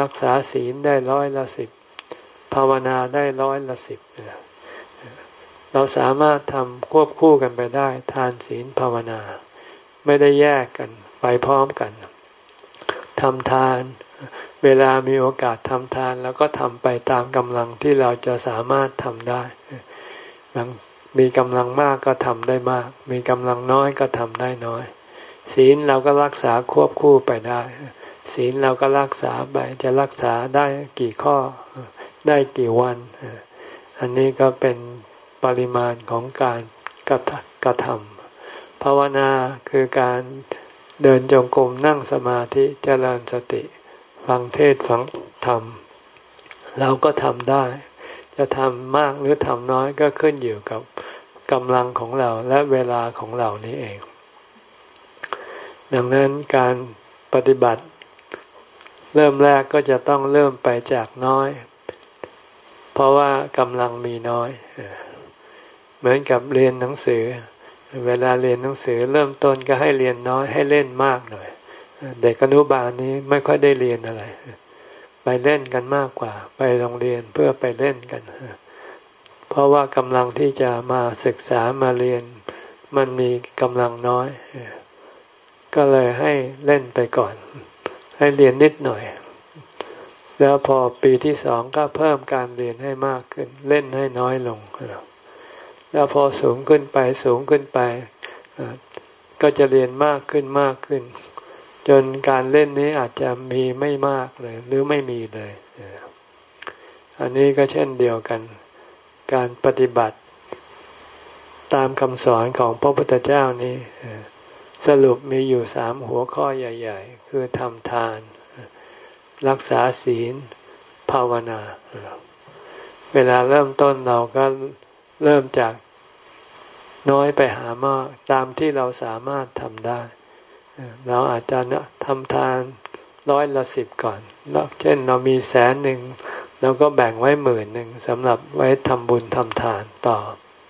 รักษาศีลได้ร้อยละสิบภาวนาได้ร้อยละสิบเราสามารถทำควบคู่กันไปได้ ทานศีลภาวนา ไม่ได้แยกกันไปพร้อมกันทำทาน เวลามีโอกาสทำทานแล้วก็ทำไปตามกำลังที่เราจะสามารถทำได้บางมีกำลังมากก็ทำได้มาก มีกำลังน้อยก็ทำได้น้อย ศีลเราก็รักษาควบคู่ไปได้ ศีลเราก็รักษาไปจะรักษาได้กี่ข้อได้กี่วัน อันนี้ก็เป็นปริมาณของการกระกระทำภาวนาคือการเดินจงกรมนั่งสมาธิเจริญสติ ฟังเทศฟังธรรม เราก็ทำได้ จะทำมากหรือทำน้อยก็ขึ้นอยู่กับกำลังของเราและเวลาของเรานี้เอง ดังนั้นการปฏิบัติ เริ่มแรกก็จะต้องเริ่มไปจากน้อย เพราะว่ากำลังมีน้อย เหมือนกับเรียนหนังสือ เวลาเรียนหนังสือเริ่มต้นก็ให้เรียนน้อยให้เล่นมากหน่อย เด็กอนุบาลนี้ไม่ค่อยได้เรียนอะไร ไปเล่นกันมากกว่า ไปโรงเรียนเพื่อไปเล่นกัน เพราะว่ากำลังที่จะมาศึกษามาเรียน มันมีกำลังน้อย ก็เลยให้เล่นไปก่อน ให้เรียนนิดหน่อย แล้วพอปีที่สองก็เพิ่มการเรียนให้มากขึ้น เล่นให้น้อยลง แล้วพอสูงขึ้นไปสูงขึ้นไป ก็จะเรียนมากขึ้นมากขึ้น จนการเล่นนี้อาจจะมีไม่มากเลย หรือไม่มีเลย อันนี้ก็เช่นเดียวกัน การปฏิบัติ ตามคำสอนของพระพุทธเจ้านี้ สรุปมีอยู่สามหัวข้อใหญ่ ๆ คือทำทาน รักษาศีล ภาวนา เวลาเริ่มต้นเราก็เริ่มจากน้อยไปหามากตามที่เราสามารถทำได้ เราอาจจะทำทานร้อยละสิบก่อนแล้วเช่นเรามีแสนหนึ่งเราก็แบ่งไว้หมื่นหนึ่งสำหรับไว้ทำบุญทำทานต่อ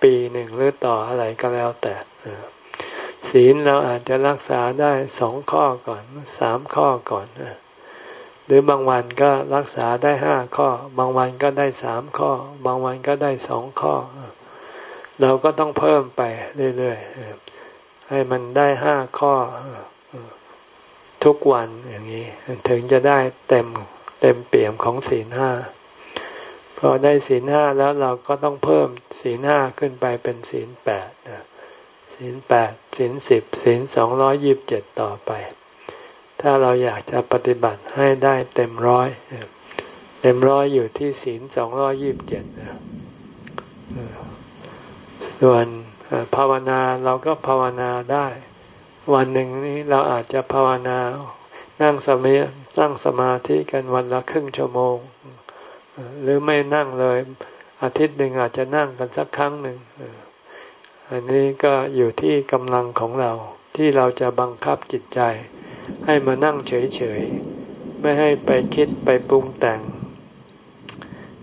ปีหนึ่งหรือต่ออะไรก็แล้วแต่ศีลเราอาจจะรักษาได้สองข้อก่อนสามข้อก่อนหรือบางวันก็รักษาได้ห้าข้อ บางวันก็ได้สามข้อ บางวันก็ได้สองข้อ เราก็ต้องเพิ่มไปเรื่อยๆให้มันได้ห้าข้อ ทุกวันอย่างนี้ ถึงจะได้เต็มเต็มเปี่ยมของศีลห้าพอได้ศีลห้าแล้วเราก็ต้องเพิ่มศีลห้าขึ้นไปเป็นศีลแปดศีลแปดศีลสิบศีลสองร้อยยิบเจ็ดต่อไป ถ้าเราอยากจะปฏิบัติให้ได้เต็มร้อยเต็มร้อยอยู่ที่ศีลสองร้อยยิบเจ็ดส่วนภาวนาเราก็ภาวนาได้ วันหนึ่งนี้เราอาจจะภาวนา นั่งสมานั่งสมาธิกันวันละครึ่งชั่วโมง หรือไม่นั่งเลย อาทิตย์หนึ่งอาจจะนั่งกันสักครั้งหนึ่ง อันนี้ก็อยู่ที่กำลังของเราที่เราจะบังคับจิตใจ ให้มานั่งเฉยๆ ไม่ให้ไปคิดไปปรุงแต่ง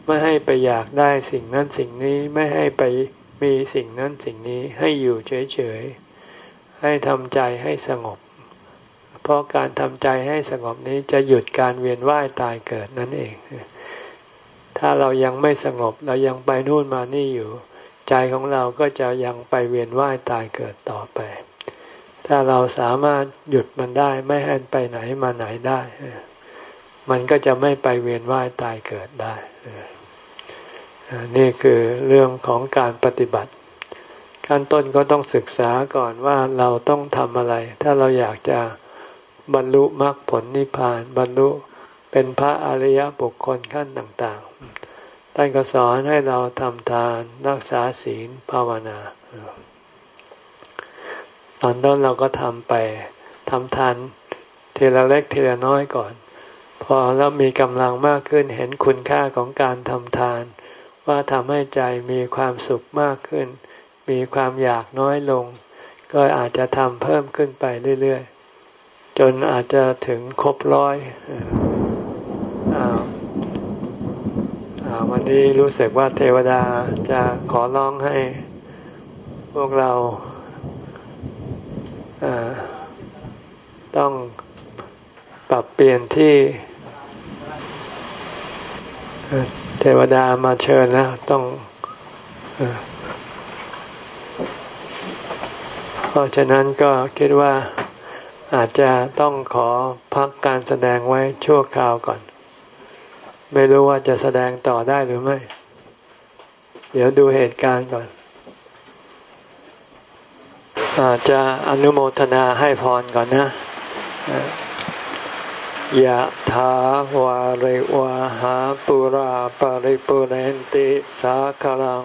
ไม่ให้ไปอยากได้สิ่งนั้นสิ่งนี้ไม่ให้ไปมีสิ่งนั้นสิ่งนี้ให้อยู่เฉยๆ ให้ทำใจให้สงบ เพราะการทำใจให้สงบนี้จะหยุดการเวียนว่ายตายเกิดนั่นเอง ถ้าเรายังไม่สงบเรายังไปนู่นมานี่อยู่ ใจของเราก็จะยังไปเวียนว่ายตายเกิดต่อไป ถ้าเราสามารถหยุดมันได้ไม่ให้ไปไหนมาไหนได้ มันก็จะไม่ไปเวียนว่ายตายเกิดได้นี่คือเรื่องของการปฏิบัติ ขั้นต้นก็ต้องศึกษาก่อนว่าเราต้องทำอะไร ถ้าเราอยากจะบรรลุมรรคผลนิพพานบรรลุเป็นพระอริยบุคคลขั้นต่างๆท่านก็สอนให้เราทำทานรักษาศีลภาวนา ตอนต้นเราก็ทำไปทำทานทีละเล็กทีละน้อยก่อน พอแล้วมีกำลังมากขึ้นเห็นคุณค่าของการทำทาน ว่าทำให้ใจมีความสุขมากขึ้น มีความอยากน้อยลง ก็อาจจะทำเพิ่มขึ้นไปเรื่อยๆ จนอาจจะถึงครบร้อยวันนี้รู้สึกว่าเทวดาจะขอร้องให้พวกเราต้องปรับเปลี่ยนที่เทวดามาเชิญแล้วต้อง เพราะฉะนั้นก็คิดว่าอาจจะต้องขอพักการแสดงไว้ชั่วคราวก่อน ไม่รู้ว่าจะแสดงต่อได้หรือไม่ เดี๋ยวดูเหตุการณ์ก่อน อาจจะอนุโมทนาให้พรก่อนนะยะถาวาริวาหาปุราปริปุเรนติสาคลัง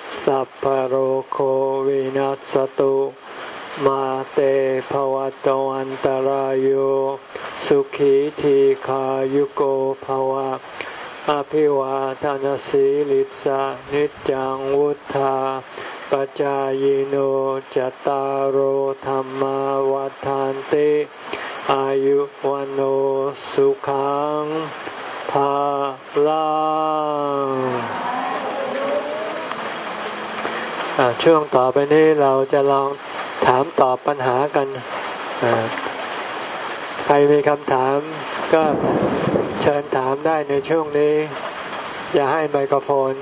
สัพพโรโควินัสตุ มาเตภวะตวันตารโยสุขีทีขายุโกภวะ อภิวาทานสีลิสานิจังวุธาปจายโนจตารโหธรรมวาทานติอายุวันโอสุขังภาลัง ช่วงต่อไปนี้เราจะลองถามตอบปัญหากัน ใครมีคำถามก็เชิญถามได้ในช่วงนี้ อย่าให้ไมโครโฟน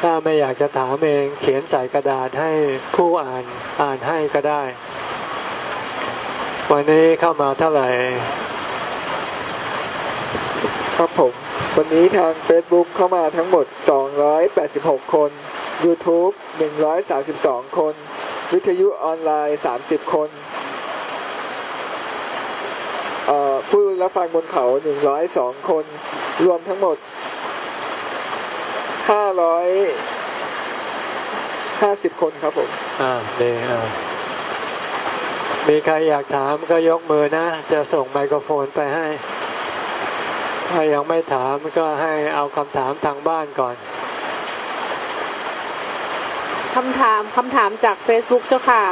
ถ้าไม่อยากจะถามเองเขียนใส่กระดาษให้ผู้อ่านอ่านให้ก็ได้ วันนี้เข้ามาเท่าไหร่ ครับผม วันนี้ทาง Facebook เข้ามาทั้งหมด 286 คน YouTube 132 คน วิทยุออนไลน์ 30 คนผู้รับฟังบนเขาหนึ่งร้อยสองคน รวมทั้งหมดห้าร้อยห้าสิบคนครับผม อ่าดีอ่ามีใครอยากถามก็ยกมือนะ จะส่งไมโครโฟนไปให้ ถ้ายังไม่ถามก็ให้เอาคำถามทางบ้านก่อน คำถามคำถามจาก Facebook เจ้าค่ะ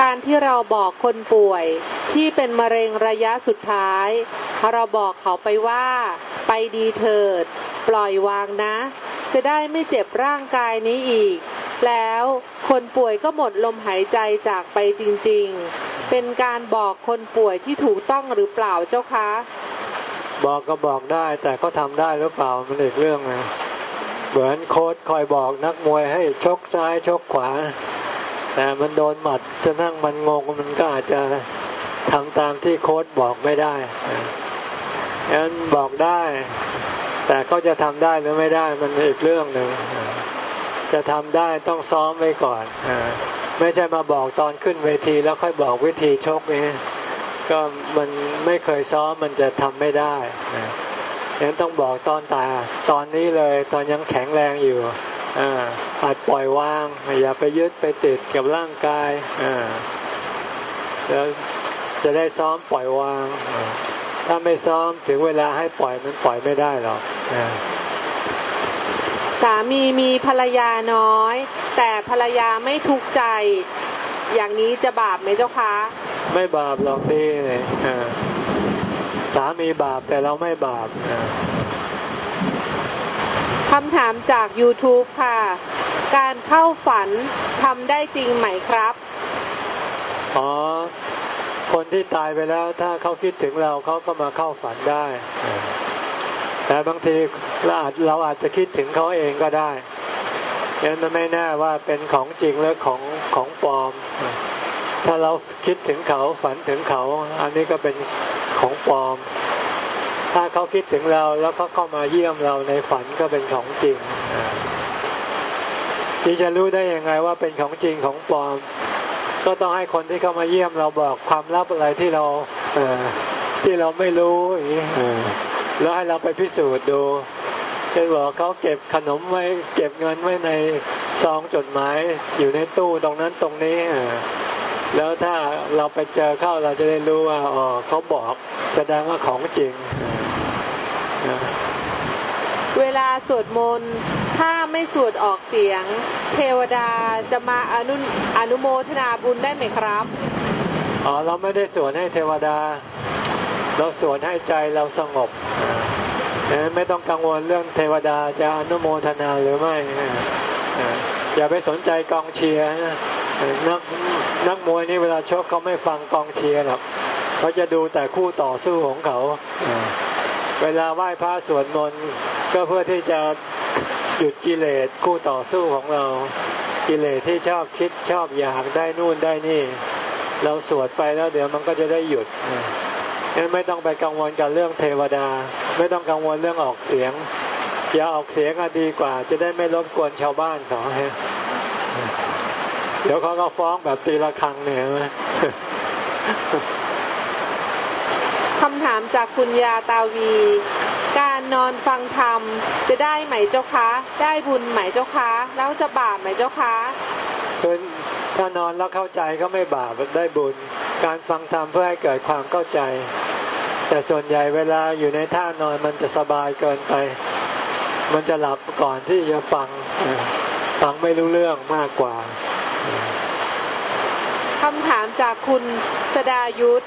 การที่เราบอกคนป่วยที่เป็นมะเร็งระยะสุดท้าย เราบอกเขาไปว่า ไปดีเถิด ปล่อยวางนะ จะได้ไม่เจ็บร่างกายนี้อีก แล้วคนป่วยก็หมดลมหายใจจากไปจริง ๆ เป็นการบอกคนป่วยที่ถูกต้องหรือเปล่าเจ้าคะ บอกก็บอกได้แต่เขาทำได้หรือเปล่ามันอีกเรื่องนะ เหมือนโค้ดคอยบอกนักมวยให้ชกซ้ายชกขวา แต่มันโดนหมัดจะนั่งมันงงมันก็อาจจะทำตามที่โค้ดบอกไม่ได้ฉะนั้นบอกได้ แต่เขาจะทำได้หรือไม่ได้มันอีกเรื่องหนึ่ง จะทำได้ต้องซ้อมไว้ก่อนไม่ใช่มาบอกตอนขึ้นเวทีแล้วค่อยบอกวิธีชกนี่ก็มันไม่เคยซ้อมมันจะทำไม่ได้ ฉะนั้นต้องบอกตอนตาตอนนี้เลย ตอนยังแข็งแรงอยู่อาจปล่อยวาง อย่าไปยึดไปติดกับร่างกายแล้วจะได้ซ้อมปล่อยวาง ถ้าไม่ซ้อมถึงเวลาให้ปล่อยมันปล่อยไม่ได้หรอกสามีมีภรรยาน้อย แต่ภรรยาไม่ทุกข์ใจ อย่างนี้จะบาปไหมเจ้าคะ ไม่บาปหรอกดีเลย สามีบาปแต่เราไม่บาปคำถามจาก YouTube ค่ะ การเข้าฝันทำได้จริงไหมครับ อ๋อ คนที่ตายไปแล้วถ้าเขาคิดถึงเราเขาก็มาเข้าฝันได้ แต่บางทีเราอาจเราอาจจะคิดถึงเขาเองก็ได้ยังไม่แน่ว่าเป็นของจริงหรือของของปลอม ถ้าเราคิดถึงเขาฝันถึงเขา อันนี้ก็เป็นของปลอม ถ้าเขาคิดถึงเราแล้วเขาเข้ามาเยี่ยมเราในฝันก็เป็นของจริงที่จะรู้ได้ยังไงว่าเป็นของจริงของปลอม ก็ต้องให้คนที่เข้ามาเยี่ยมเราบอกความลับอะไรที่เราเอที่เราไม่รู้อย่างนี้แล้วให้เราไปพิสูจน์ดูเช่นบอกเขาเก็บขนมไว้เก็บเงินไว้ในซองจดหมายอยู่ในตู้ตรงนั้นตรงนี้ แล้วถ้าเราไปเจอเข้าเราจะได้รู้ว่าอ๋อเขาบอกแสดงว่าของจริง เวลาสวดมนต์ถ้าไม่สวดออกเสียง เทวดาจะมาอนุอนุโมทนาบุญได้ไหมครับอ๋อเราไม่ได้สวดให้เทวดา เราสวดให้ใจเราสงบไม่ต้องกังวลเรื่องเทวดาจะอนุโมทนาหรือไม่อย่าไปสนใจกองเชียร์นัก นักมวยนี่เวลาชกเขาไม่ฟังกองเชียร์หรอกเขาจะดูแต่คู่ต่อสู้ของเขา เวลาไหว้พระสวดมนต์ก็เพื่อที่จะหยุดกิเลสคู่ต่อสู้ของเรา กิเลสที่ชอบคิดชอบอยากได้นู่นได้นี่ เราสวดไปแล้วเดี๋ยวมันก็จะได้หยุดงั้นไม่ต้องไปกังวลกับเรื่องเทวดา ไม่ต้องกังวลเรื่องออกเสียง อย่าออกเสียงดีกว่า จะได้ไม่รบกวนชาวบ้านเขา เดี๋ยวเขาก็ฟ้องแบบตีละครังเนี่ยคำถามจากคุณยาตาวี การนอนฟังธรรมจะได้ไหมเจ้าคะ ได้บุญไหมเจ้าคะ แล้วจะบาปไหมเจ้าคะคือถ้านอนแล้วเข้าใจก็ไม่บาปได้บุญ การฟังธรรมเพื่อให้เกิดความเข้าใจ แต่ส่วนใหญ่เวลาอยู่ในท่านอนมันจะสบายเกินไป มันจะหลับก่อนที่จะฟัง ฟังไม่รู้เรื่องมากกว่า คำถามจากคุณสดายุทธ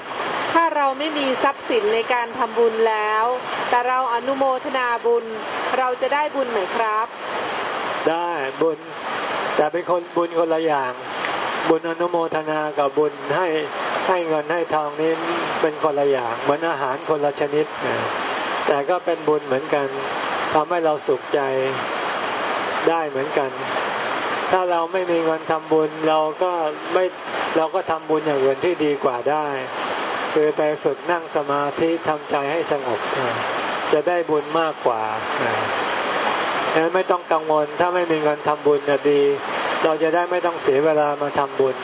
ถ้าเราไม่มีทรัพย์สินในการทำบุญแล้ว แต่เราอนุโมทนาบุญ เราจะได้บุญไหมครับ ได้บุญ แต่เป็นคนบุญคนละอย่าง บุญอนุโมทนากับบุญให้ให้เงินให้ทองนี้เป็นคนละอย่างเหมือนอาหารคนละชนิด แต่ก็เป็นบุญเหมือนกันทำให้เราสุขใจได้เหมือนกัน ถ้าเราไม่มีเงินทำบุญเราก็ไม่เราก็ทำบุญอย่างอื่นที่ดีกว่าได้ คือไปฝึกนั่งสมาธิทำใจให้สงบ จะได้บุญมากกว่าดังนั้นไม่ต้องกังวลถ้าไม่มีเงินทำบุญจะดี เราจะได้ไม่ต้องเสียเวลามาทำบุญ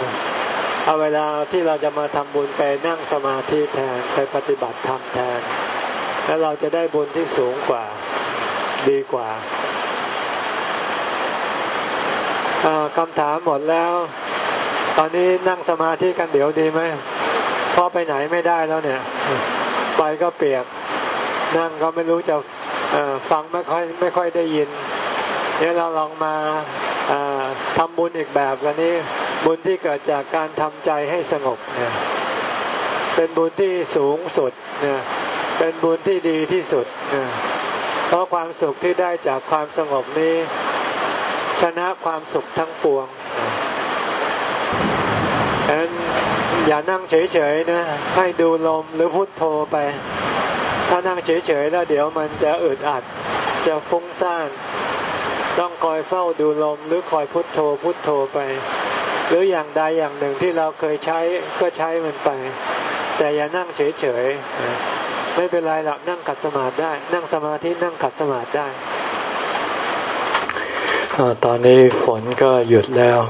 เอาเวลาที่เราจะมาทำบุญไปนั่งสมาธิแทนไปปฏิบัติธรรมแทน แล้วเราจะได้บุญที่สูงกว่าดีกว่า คำถามหมดแล้ว ตอนนี้นั่งสมาธิกันเดี๋ยวดีไหมพอไปไหนไม่ได้แล้วเนี่ย ไปก็เปียก นั่งก็ไม่รู้จะฟังไม่ค่อยไม่ค่อยได้ยินเนี่ยเราลองมาทำบุญอีกแบบกันนี้ บุญที่เกิดจากการทำใจให้สงบเนี่ยเป็นบุญที่สูงสุดเนี่ยเป็นบุญที่ดีที่สุดเนี่ยเพราะความสุขที่ได้จากความสงบนี้ ชนะความสุขทั้งปวงดังนั้นอย่านั่งเฉยๆนะ ให้ดูลมหรือพุทโธไป ถ้านั่งเฉยๆแล้วเดี๋ยวมันจะอึดอัด จะฟุ้งซ่าน ต้องคอยเฝ้าดูลมหรือคอยพุทโธพุทโธไป หรืออย่างใดอย่างหนึ่งที่เราเคยใช้ก็ใช้มันไป แต่อย่านั่งเฉยๆไม่เป็นไรหรอกนั่งขัดสมาธิได้ นั่งสมาธินั่งขัดสมาธิได้ ตอนนี้ฝนก็หยุดแล้ว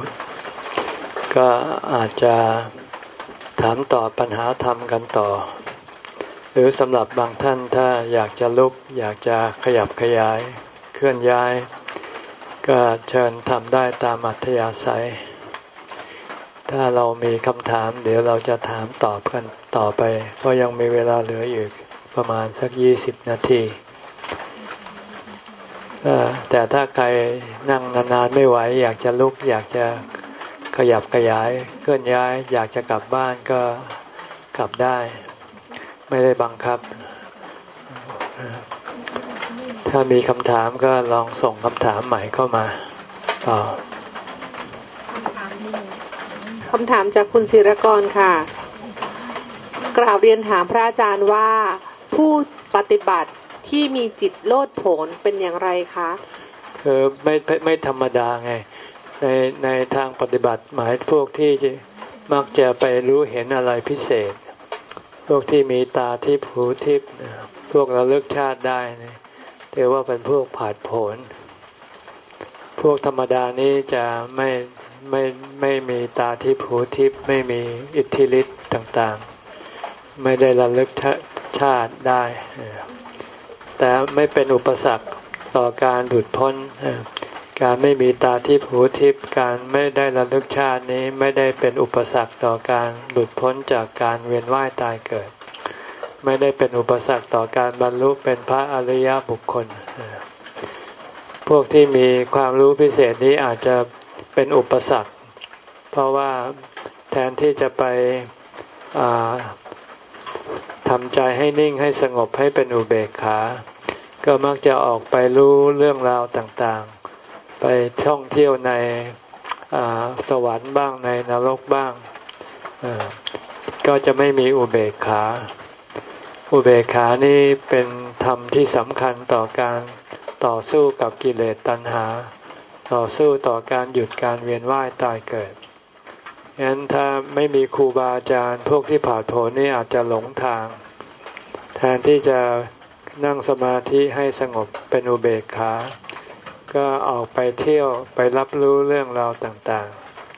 ก็อาจจะถามตอบปัญหาธรรมกันต่อ หรือสำหรับบางท่านถ้าอยากจะลุก อยากจะขยับขยาย เคลื่อนย้าย ก็เชิญทำได้ตามอัธยาศัย ถ้าเรามีคำถาม เดี๋ยวเราจะถามตอบกันต่อไป เพราะยังมีเวลาเหลืออยู่ประมาณสักยี่สิบนาที แต่ถ้าใครนั่งนานๆไม่ไหว อยากจะลุก อยากจะขยับขยายเคลื่อนย้าย อยากจะกลับบ้านก็กลับได้ ไม่ได้บังคับ ถ้ามีคำถามก็ลองส่งคำถามใหม่เข้ามาต่อคำถามจากคุณศิรกรค่ะ กล่าวเรียนถามพระอาจารย์ว่าผู้ปฏิบัติ ที่มีจิตโลดโผนเป็นอย่างไรคะคือไม่ไม่ธรรมดาไง ในในทางปฏิบัติหมายพวกที่มักจะไปรู้เห็นอะไรพิเศษ พวกที่มีตาทิพหูทิพพวกเราเลือกชาติได้นะเรียกว่าเป็นพวกผาดโผนพวกธรรมดานี้จะไม่ไม่ไม่มีตาทิพหูทิพไม่มีอิทธิฤทธิ์ต่างๆ ไม่ได้ระลึกชาติได้ แต่ไม่เป็นอุปสรรคต่อการหลุดพ้น การไม่มีตาทิพหูทิพการไม่ได้ระลึกชาตินี้ไม่ได้เป็นอุปสรรคต่อการหลุดพ้นจากการเวียนว่ายตายเกิด ไม่ได้เป็นอุปสรรคต่อการบรรลุเป็นพระอริยบุคคล พวกที่มีความรู้พิเศษนี้อาจจะเป็นอุปสรรค เพราะว่าแทนที่จะไปทำใจให้นิ่งให้สงบให้เป็นอุเบกขา ก็มักจะออกไปรู้เรื่องราวต่างๆ ไปท่องเที่ยวในสวรรค์บ้างในนรกบ้าง ก็จะไม่มีอุเบกขา อุเบกขานี่เป็นธรรมที่สำคัญต่อการต่อสู้กับกิเลสตัณหา ต่อสู้ต่อการหยุดการเวียนว่ายตายเกิดงั้นถ้าไม่มีครูบาอาจารย์พวกที่ผ่าโผนี่อาจจะหลงทาง แทนที่จะ นั่งสมาธิให้สงบเป็นอุเบกขา ก็ออกไปเที่ยวไปรับรู้เรื่องราวต่าง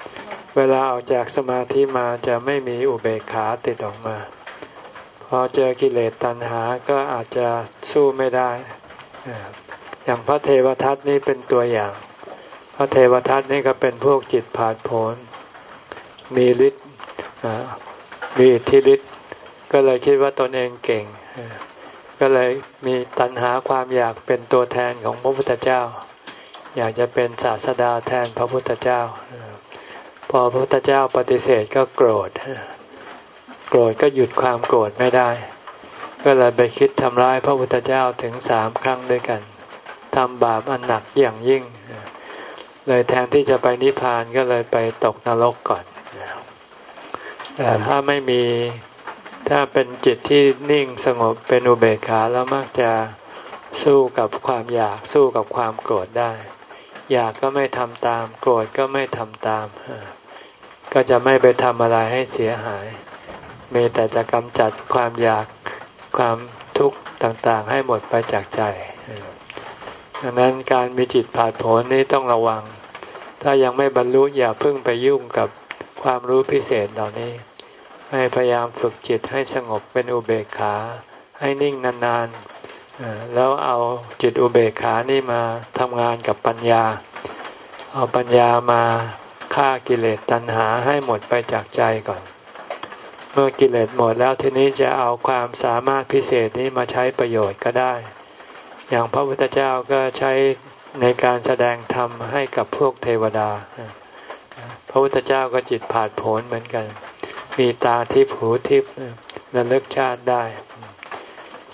ๆ เวลาออกจากสมาธิมาจะไม่มีอุเบกขาติดออกมา พอเจอกิเลสตัณหาก็อาจจะสู้ไม่ได้ อย่างพระเทวทัตนี่เป็นตัวอย่าง พระเทวทัตนี่ก็เป็นพวกจิตผาดโผนมีฤทธิ์มีอิทธิฤทธิ์ก็เลยคิดว่าตนเองเก่ง ก็เลยมีตัณหาความอยากเป็นตัวแทนของพระพุทธเจ้า อยากจะเป็นศาสดาแทนพระพุทธเจ้า พอพระพุทธเจ้าปฏิเสธก็โกรธ โกรธก็หยุดความโกรธไม่ได้ ก็เลยไปคิดทำร้ายพระพุทธเจ้าถึงสามครั้งด้วยกันทำบาปอันหนักอย่างยิ่ง เลยแทนที่จะไปนิพพานก็เลยไปตกนรกก่อนแต่ถ้าไม่มี ถ้าเป็นจิตที่นิ่งสงบเป็นอุเบกขาแล้วมักจะสู้กับความอยากสู้กับความโกรธได้ อยากก็ไม่ทำตาม โกรธก็ไม่ทำตาม ก็จะไม่ไปทำอะไรให้เสียหาย มีแต่จะกำจัดความอยากความทุกข์ต่างๆ ให้หมดไปจากใจ ดังนั้นการมีจิตผ่าดโผนนี้ต้องระวัง ถ้ายังไม่บรรลุอย่าเพิ่งไปยุ่งกับความรู้พิเศษเหล่านี้ ให้พยายามฝึกจิตให้สงบเป็นอุเบกขา ให้นิ่งนานๆแล้วเอาจิตอุเบกขานี่มาทำงานกับปัญญา เอาปัญญามาฆ่ากิเลสตัณหาให้หมดไปจากใจก่อน เมื่อกิเลสหมดแล้วทีนี้จะเอาความสามารถพิเศษนี้มาใช้ประโยชน์ก็ได้ อย่างพระพุทธเจ้าก็ใช้ในการแสดงธรรมให้กับพวกเทวดา พระพุทธเจ้าก็จิตผาดโผนเหมือนกัน มีตาทิพหูทิพระลึกชาติได้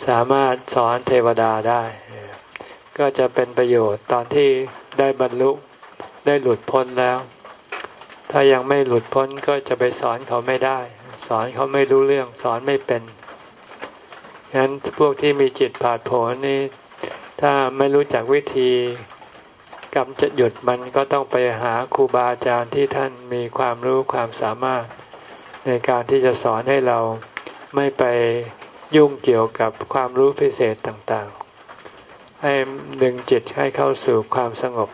สามารถสอนเทวดาได้ ก็จะเป็นประโยชน์ตอนที่ได้บรรลุได้หลุดพ้นแล้ว ถ้ายังไม่หลุดพ้นก็จะไปสอนเขาไม่ได้ สอนเขาไม่รู้เรื่องสอนไม่เป็นฉะนั้นพวกที่มีจิตผาดโผนนี่ถ้าไม่รู้จักวิธีกรรมจะหยุดมันก็ต้องไปหาครูบาอาจารย์ที่ท่านมีความรู้ความสามารถ ในการที่จะสอนให้เราไม่ไปยุ่งเกี่ยวกับความรู้พิเศษต่างๆ ให้ดึงจิตให้เข้าสู่ความสงบ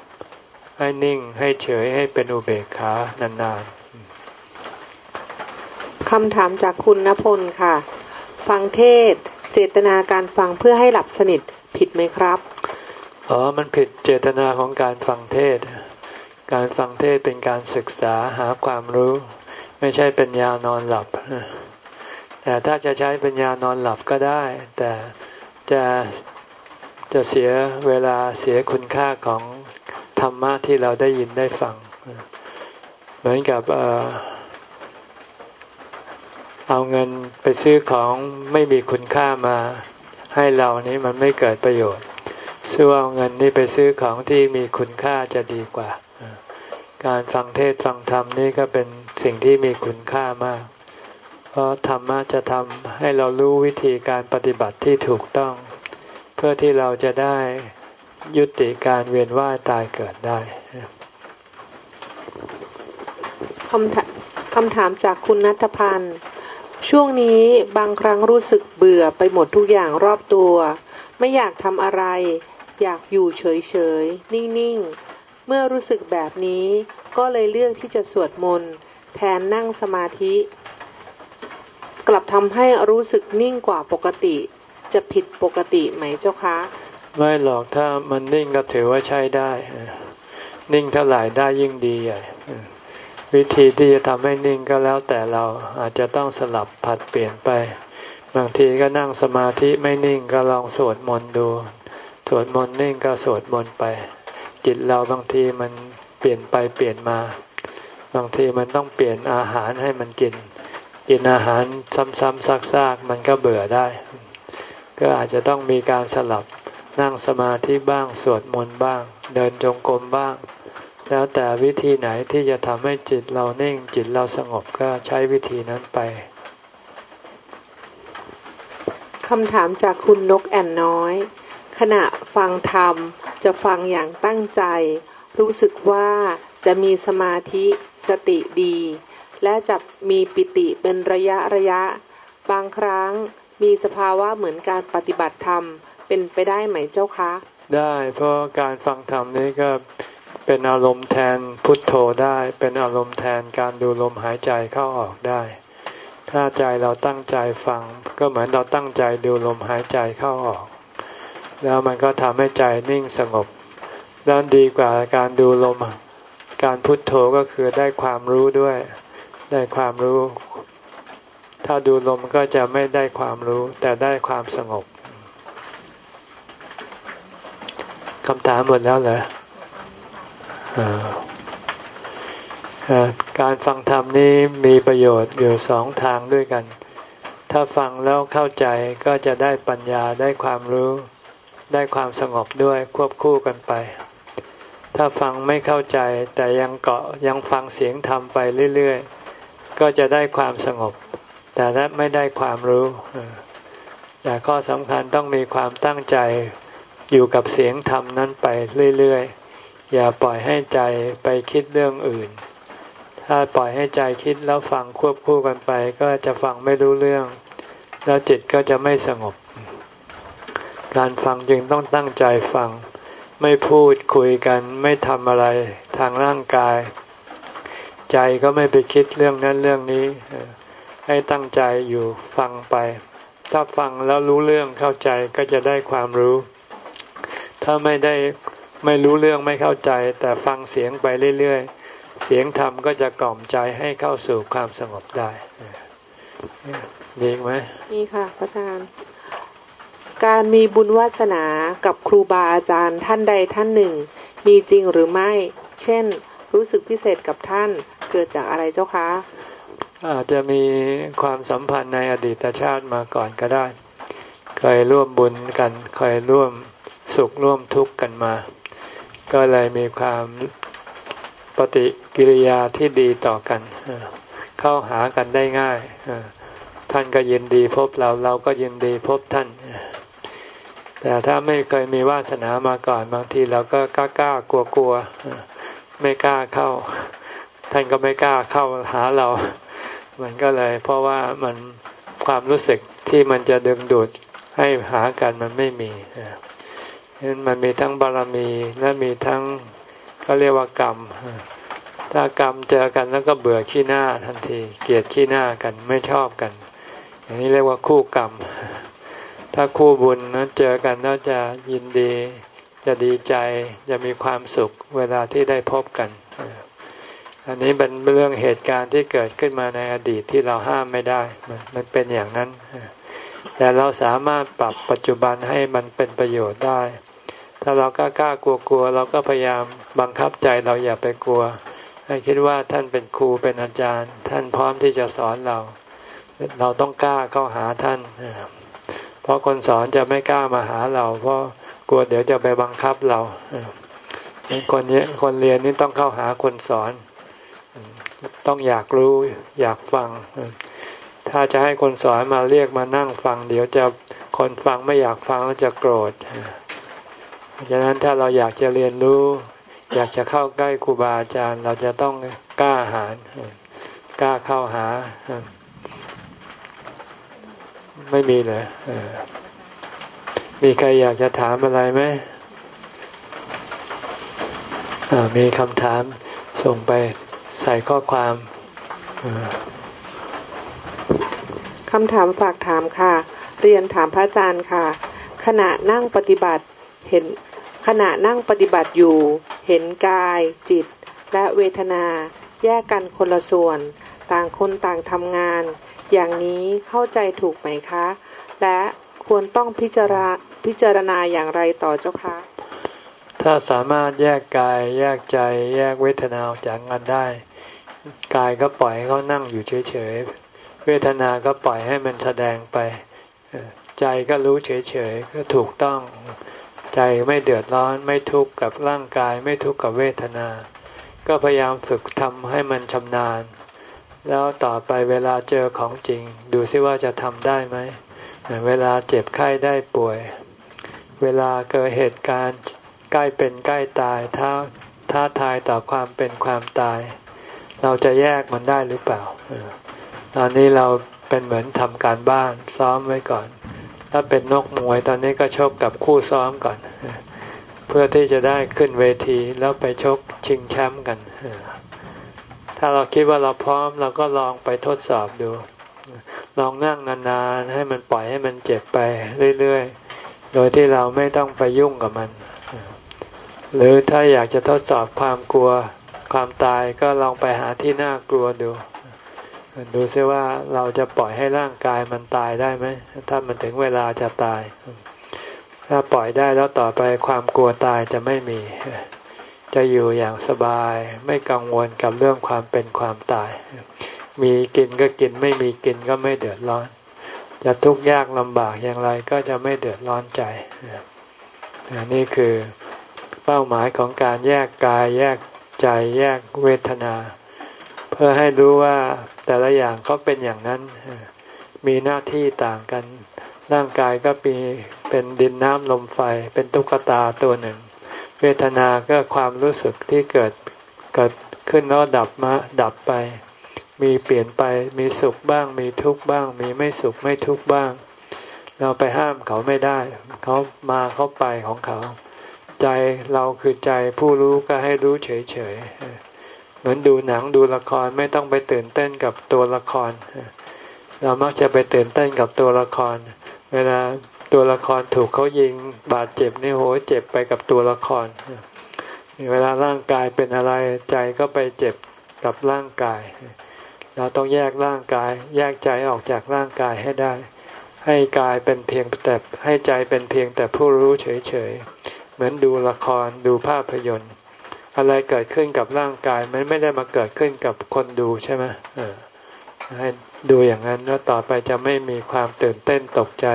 ให้นิ่งให้เฉยให้เป็นอุเบกขานานๆคำถามจากคุณณพลค่ะ ฟังเทศ เจตนาการฟังเพื่อให้หลับสนิทผิดไหมครับอ๋อ มันผิดเจตนาของการฟังเทศ การฟังเทศเป็นการศึกษาหาความรู้ ไม่ใช่เป็นยานอนหลับ แต่ถ้าจะใช้เป็นยานอนหลับก็ได้ แต่จะจะเสียเวลาเสียคุณค่าของธรรมะที่เราได้ยินได้ฟัง เหมือนกับเออเอาเงินไปซื้อของไม่มีคุณค่ามาให้เรานี้มันไม่เกิดประโยชน์ซื้อเอาเงินนี้ไปซื้อของที่มีคุณค่าจะดีกว่า การฟังเทศฟังธรรมนี่ก็เป็น สิ่งที่มีคุณค่ามาก เพราะธรรมะจะทำให้เรารู้วิธีการปฏิบัติที่ถูกต้อง เพื่อที่เราจะได้ยุติการเวียนว่ายตายเกิดได้คำถคำถามจากคุณนัทพันธ์ ช่วงนี้บางครั้งรู้สึกเบื่อไปหมดทุกอย่างรอบตัว ไม่อยากทำอะไร อยากอยู่เฉยๆ นิ่งๆ เมื่อรู้สึกแบบนี้ก็เลยเลือกที่จะสวดมนต์ แทนนั่งสมาธิ กลับทำให้รู้สึกนิ่งกว่าปกติ จะผิดปกติไหมเจ้าคะ ไม่หรอกถ้ามันนิ่งก็ถือว่าใช้ได้ นิ่งเท่าไหร่ได้ยิ่งดีใหญ่วิธีที่จะทำให้นิ่งก็แล้วแต่เราอาจจะต้องสลับผัดเปลี่ยนไป บางทีก็นั่งสมาธิไม่นิ่งก็ลองสวดมนต์ดูสวดมนต์นิ่งก็สวดมนต์ไป จิตเราบางทีมันเปลี่ยนไปเปลี่ยนมา บางทีมันต้องเปลี่ยนอาหารให้มันกิน กินอาหารซ้ำๆซากๆ มันก็เบื่อได้ ก็อาจจะต้องมีการสลับนั่งสมาธิบ้างสวดมนต์บ้าง เดินจงกรมบ้าง แล้วแต่วิธีไหนที่จะทำให้จิตเรานิ่งจิตเราสงบก็ใช้วิธีนั้นไปคำถามจากคุณนกแอนน้อย ขณะฟังธรรมจะฟังอย่างตั้งใจ รู้สึกว่า จะมีสมาธิสติดี และจะมีปิติเป็นระยะระยะ บางครั้งมีสภาวะเหมือนการปฏิบัติธรรม เป็นไปได้ไหมเจ้าคะ ได้เพราะการฟังธรรมนี้ก็เป็นอารมณ์แทนพุทโธได้ เป็นอารมณ์แทนการดูลมหายใจเข้าออกได้ ถ้าใจเราตั้งใจฟัง ก็เหมือนเราตั้งใจดูลมหายใจเข้าออก แล้วมันก็ทำให้ใจนิ่งสงบด้านดีกว่าการดูลม การพุทโธก็คือได้ความรู้ด้วย ได้ความรู้ ถ้าดูลมก็จะไม่ได้ความรู้ แต่ได้ความสงบคำถามหมดแล้วเหรอการฟังธรรมนี้มีประโยชน์อยู่สองทางด้วยกัน ถ้าฟังแล้วเข้าใจก็จะได้ปัญญาได้ความรู้ ได้ความสงบด้วยควบคู่กันไป ถ้าฟังไม่เข้าใจแต่ยังเกาะยังฟังเสียงธรรมไปเรื่อยๆ ก็จะได้ความสงบ แต่ถ้าไม่ได้ความรู้ แต่ข้อสำคัญต้องมีความตั้งใจอยู่กับเสียงธรรมนั้นไปเรื่อยๆ อย่าปล่อยให้ใจไปคิดเรื่องอื่น ถ้าปล่อยให้ใจคิดแล้วฟังควบคู่กันไป ก็จะฟังไม่รู้เรื่อง แล้วจิตก็จะไม่สงบ การฟังจึงต้องตั้งใจฟัง ไม่พูดคุยกันไม่ทำอะไรทางร่างกาย ใจก็ไม่ไปคิดเรื่องนั้นเรื่องนี้ ให้ตั้งใจอยู่ฟังไป ถ้าฟังแล้วรู้เรื่องเข้าใจก็จะได้ความรู้ ถ้าไม่ได้ไม่รู้เรื่องไม่เข้าใจ แต่ฟังเสียงไปเรื่อยๆ เสียงธรรมก็จะกล่อมใจให้เข้าสู่ความสงบได้ดีไหมนี่ค่ะพระอาจารย์ การมีบุญวาสนากับครูบาอาจารย์ท่านใดท่านหนึ่ง มีจริงหรือไม่ เช่น รู้สึกพิเศษกับท่านเกิดจากอะไรเจ้าคะ อาจจะมีความสัมพันธ์ในอดีตชาติมาก่อนก็ได้ เคยร่วมบุญกัน เคยร่วมสุขร่วมทุกข์กันมา ก็เลยมีความปฏิกิริยาที่ดีต่อกัน เข้าหากันได้ง่ายท่านก็ยินดีพบเราเราก็ยินดีพบท่าน แต่ถ้าไม่เคยมีวาสนามาก่อนบางทีเราก็กล้ากล้ากลัวกลัวไม่กล้าเข้า ท่านก็ไม่กล้าเข้าหาเรา มันก็เลย เพราะว่ามันความรู้สึกที่มันจะดึงดูดให้หากันมันไม่มีนั้นมันมีทั้งบารมีและมีทั้งก็เรียกว่ากรรม ถ้ากรรมเจอกันแล้วก็เบื่อขี้หน้าทันที เกลียดขี้หน้ากันไม่ชอบกัน อย่างนี้เรียกว่าคู่กรรม ถ้าคู่บุญนั้นเจอกันแล้วจะยินดี จะดีใจจะมีความสุขเวลาที่ได้พบกัน อันนี้เป็นเรื่องเหตุการณ์ที่เกิดขึ้นมาในอดีตที่เราห้ามไม่ได้ มันเป็นอย่างนั้น แต่เราสามารถปรับปัจจุบันให้มันเป็นประโยชน์ได้ ถ้าเรากล้ากล้ากลัวกลัวเราก็พยายามบังคับใจเราอย่าไปกลัว ให้คิดว่าท่านเป็นครูเป็นอาจารย์ ท่านพร้อมที่จะสอนเรา เราต้องกล้าเข้าหาท่าน เพราะคนสอนจะไม่กล้ามาหาเรา เพราะกลัวเดี๋ยวจะไปบังคับเราคนนี้คนเรียนนี่ต้องเข้าหาคนสอน ต้องอยากรู้อยากฟัง ถ้าจะให้คนสอนมาเรียกมานั่งฟัง เดี๋ยวจะคนฟังไม่อยากฟังแล้วจะโกรธเพราะฉะนั้นถ้าเราอยากจะเรียนรู้ อยากจะเข้าใกล้ครูบาอาจารย์ เราจะต้องกล้าหาญกล้าเข้าหา ไม่มีเลยมีใครอยากจะถามอะไรไหมมีคำถามส่งไปใส่ข้อความคำถามฝากถามค่ะ เรียนถามพระอาจารย์ค่ะ ขณะนั่งปฏิบัติเห็นขณะนั่งปฏิบัติอยู่ เห็นกายจิต และเวทนา แยกกันคนละส่วน ต่างคนต่างทำงาน อย่างนี้เข้าใจถูกไหมคะ และควรต้องพิจารพิจารณาอย่างไรต่อเจ้าคะ ถ้าสามารถแยกกายแยกใจแยกเวทนาจากกันได้ กายก็ปล่อยให้เขานั่งอยู่เฉยๆ เวทนาก็ปล่อยให้มันแสดงไป ใจก็รู้เฉยๆ ก็ถูกต้อง ใจไม่เดือดร้อนไม่ทุกข์กับร่างกายไม่ทุกข์กับเวทนา ก็พยายามฝึกทำให้มันชำนาญ แล้วต่อไปเวลาเจอของจริง ดูซิว่าจะทำได้ไหม เวลาเจ็บไข้ได้ป่วย เวลาเกิดเหตุการณ์ใกล้เป็นใกล้ตายท้าท้าทายต่อความเป็นความตาย เราจะแยกมันได้หรือเปล่า ตอนนี้เราเป็นเหมือนทำการบ้านซ้อมไว้ก่อน ถ้าเป็นนกมวยตอนนี้ก็ชกกับคู่ซ้อมก่อน เพื่อที่จะได้ขึ้นเวทีแล้วไปชกชิงแชมป์กัน ถ้าเราคิดว่าเราพร้อมเราก็ลองไปทดสอบดู ลองนั่งนานๆให้มันปล่อยให้มันเจ็บไปเรื่อยๆ โดยที่เราไม่ต้องไปยุ่งกับมัน หรือถ้าอยากจะทดสอบความกลัวความตายก็ลองไปหาที่น่ากลัวดู ดูซิว่าเราจะปล่อยให้ร่างกายมันตายได้ไหมถ้ามันถึงเวลาจะตาย ถ้าปล่อยได้แล้วต่อไปความกลัวตายจะไม่มี จะอยู่อย่างสบาย ไม่กังวลกับเรื่องความเป็นความตาย มีกินก็กินไม่มีกินก็ไม่เดือดร้อน จะทุกข์ยากลำบากอย่างไรก็จะไม่เดือดร้อนใจนี่คือเป้าหมายของการแยกกายแยกใจแยกเวทนา เพื่อให้รู้ว่าแต่ละอย่างก็เป็นอย่างนั้น มีหน้าที่ต่างกัน ร่างกายก็มีเป็นดินน้ำลมไฟ เป็นตุ๊กตาตัวหนึ่ง วทนาก็ความรู้สึกที่เกิดเกิดขึ้นแล้วดับมาดับไป มีเปลี่ยนไปมีสุขบ้าง มีทุกข์บ้าง มีไม่สุขไม่ทุกข์บ้าง เราไปห้ามเขาไม่ได้ เขามาเขาไปของเขา ใจเราคือใจผู้รู้ก็ให้รู้เฉยๆเหมือนดูหนังดูละครไม่ต้องไปตื่นเต้นกับตัวละคร เรามักจะไปตื่นเต้นกับตัวละคร เวลา ตัวละครถูกเขายิงบาดเจ็บนี่โหเจ็บไปกับตัวละคร เวลาร่างกายเป็นอะไรใจก็ไปเจ็บกับร่างกาย เราต้องแยกร่างกาย แยกใจออกจากร่างกายให้ได้ ให้กายเป็นเพียงแต่ให้ใจเป็นเพียงแต่ผู้รู้เฉยๆ เหมือนดูละครดูภาพยนตร์ อะไรเกิดขึ้นกับร่างกายมันไม่ได้มาเกิดขึ้นกับคนดูใช่ไหมให้ดูอย่างนั้นแล้วต่อไปจะไม่มีความตื่นเต้นตกใจ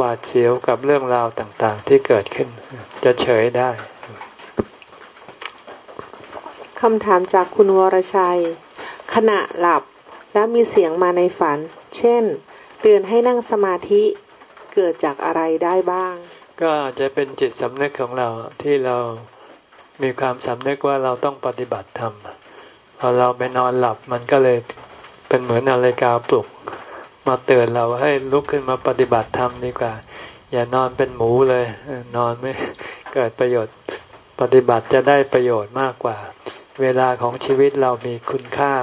หวาดเสียวกับเรื่องราวต่างๆ ที่เกิดขึ้น จะเฉยได้คำถามจากคุณวรชัย ขณะหลับแล้วมีเสียงมาในฝัน เช่น เตือนให้นั่งสมาธิเกิดจากอะไรได้บ้าง ก็อาจจะเป็นจิตสำนึกของเราที่เรามีความสำนึกว่าเราต้องปฏิบัติธรรมพอเราไปนอนหลับมันก็เลยเป็นเหมือนนาฬิกาปลุก มาเตือนเราให้ลุกขึ้นมาปฏิบัติธรรมดีกว่า อย่านอนเป็นหมูเลย นอนไม่เกิดประโยชน์ปฏิบัติจะได้ประโยชน์มากกว่า เวลาของชีวิตเรามีคุณค่า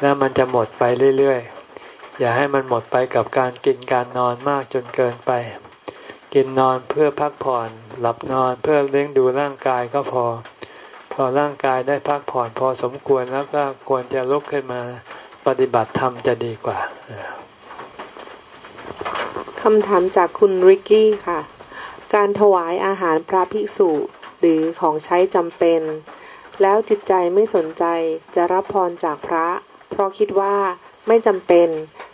แล้วมันจะหมดไปเรื่อยๆ อย่าให้มันหมดไปกับการกินการนอนมากจนเกินไป กินนอนเพื่อพักผ่อน หลับนอนเพื่อเลี้ยงดูร่างกายก็พอ พอร่างกายได้พักผ่อนพอสมควรแล้วก็ควรจะลุกขึ้นมาปฏิบัติธรรมจะดีกว่า คำถามจากคุณริกกี้ค่ะ การถวายอาหารพระภิกษุหรือของใช้จำเป็น แล้วจิตใจไม่สนใจจะรับพรจากพระ เพราะคิดว่าไม่จำเป็น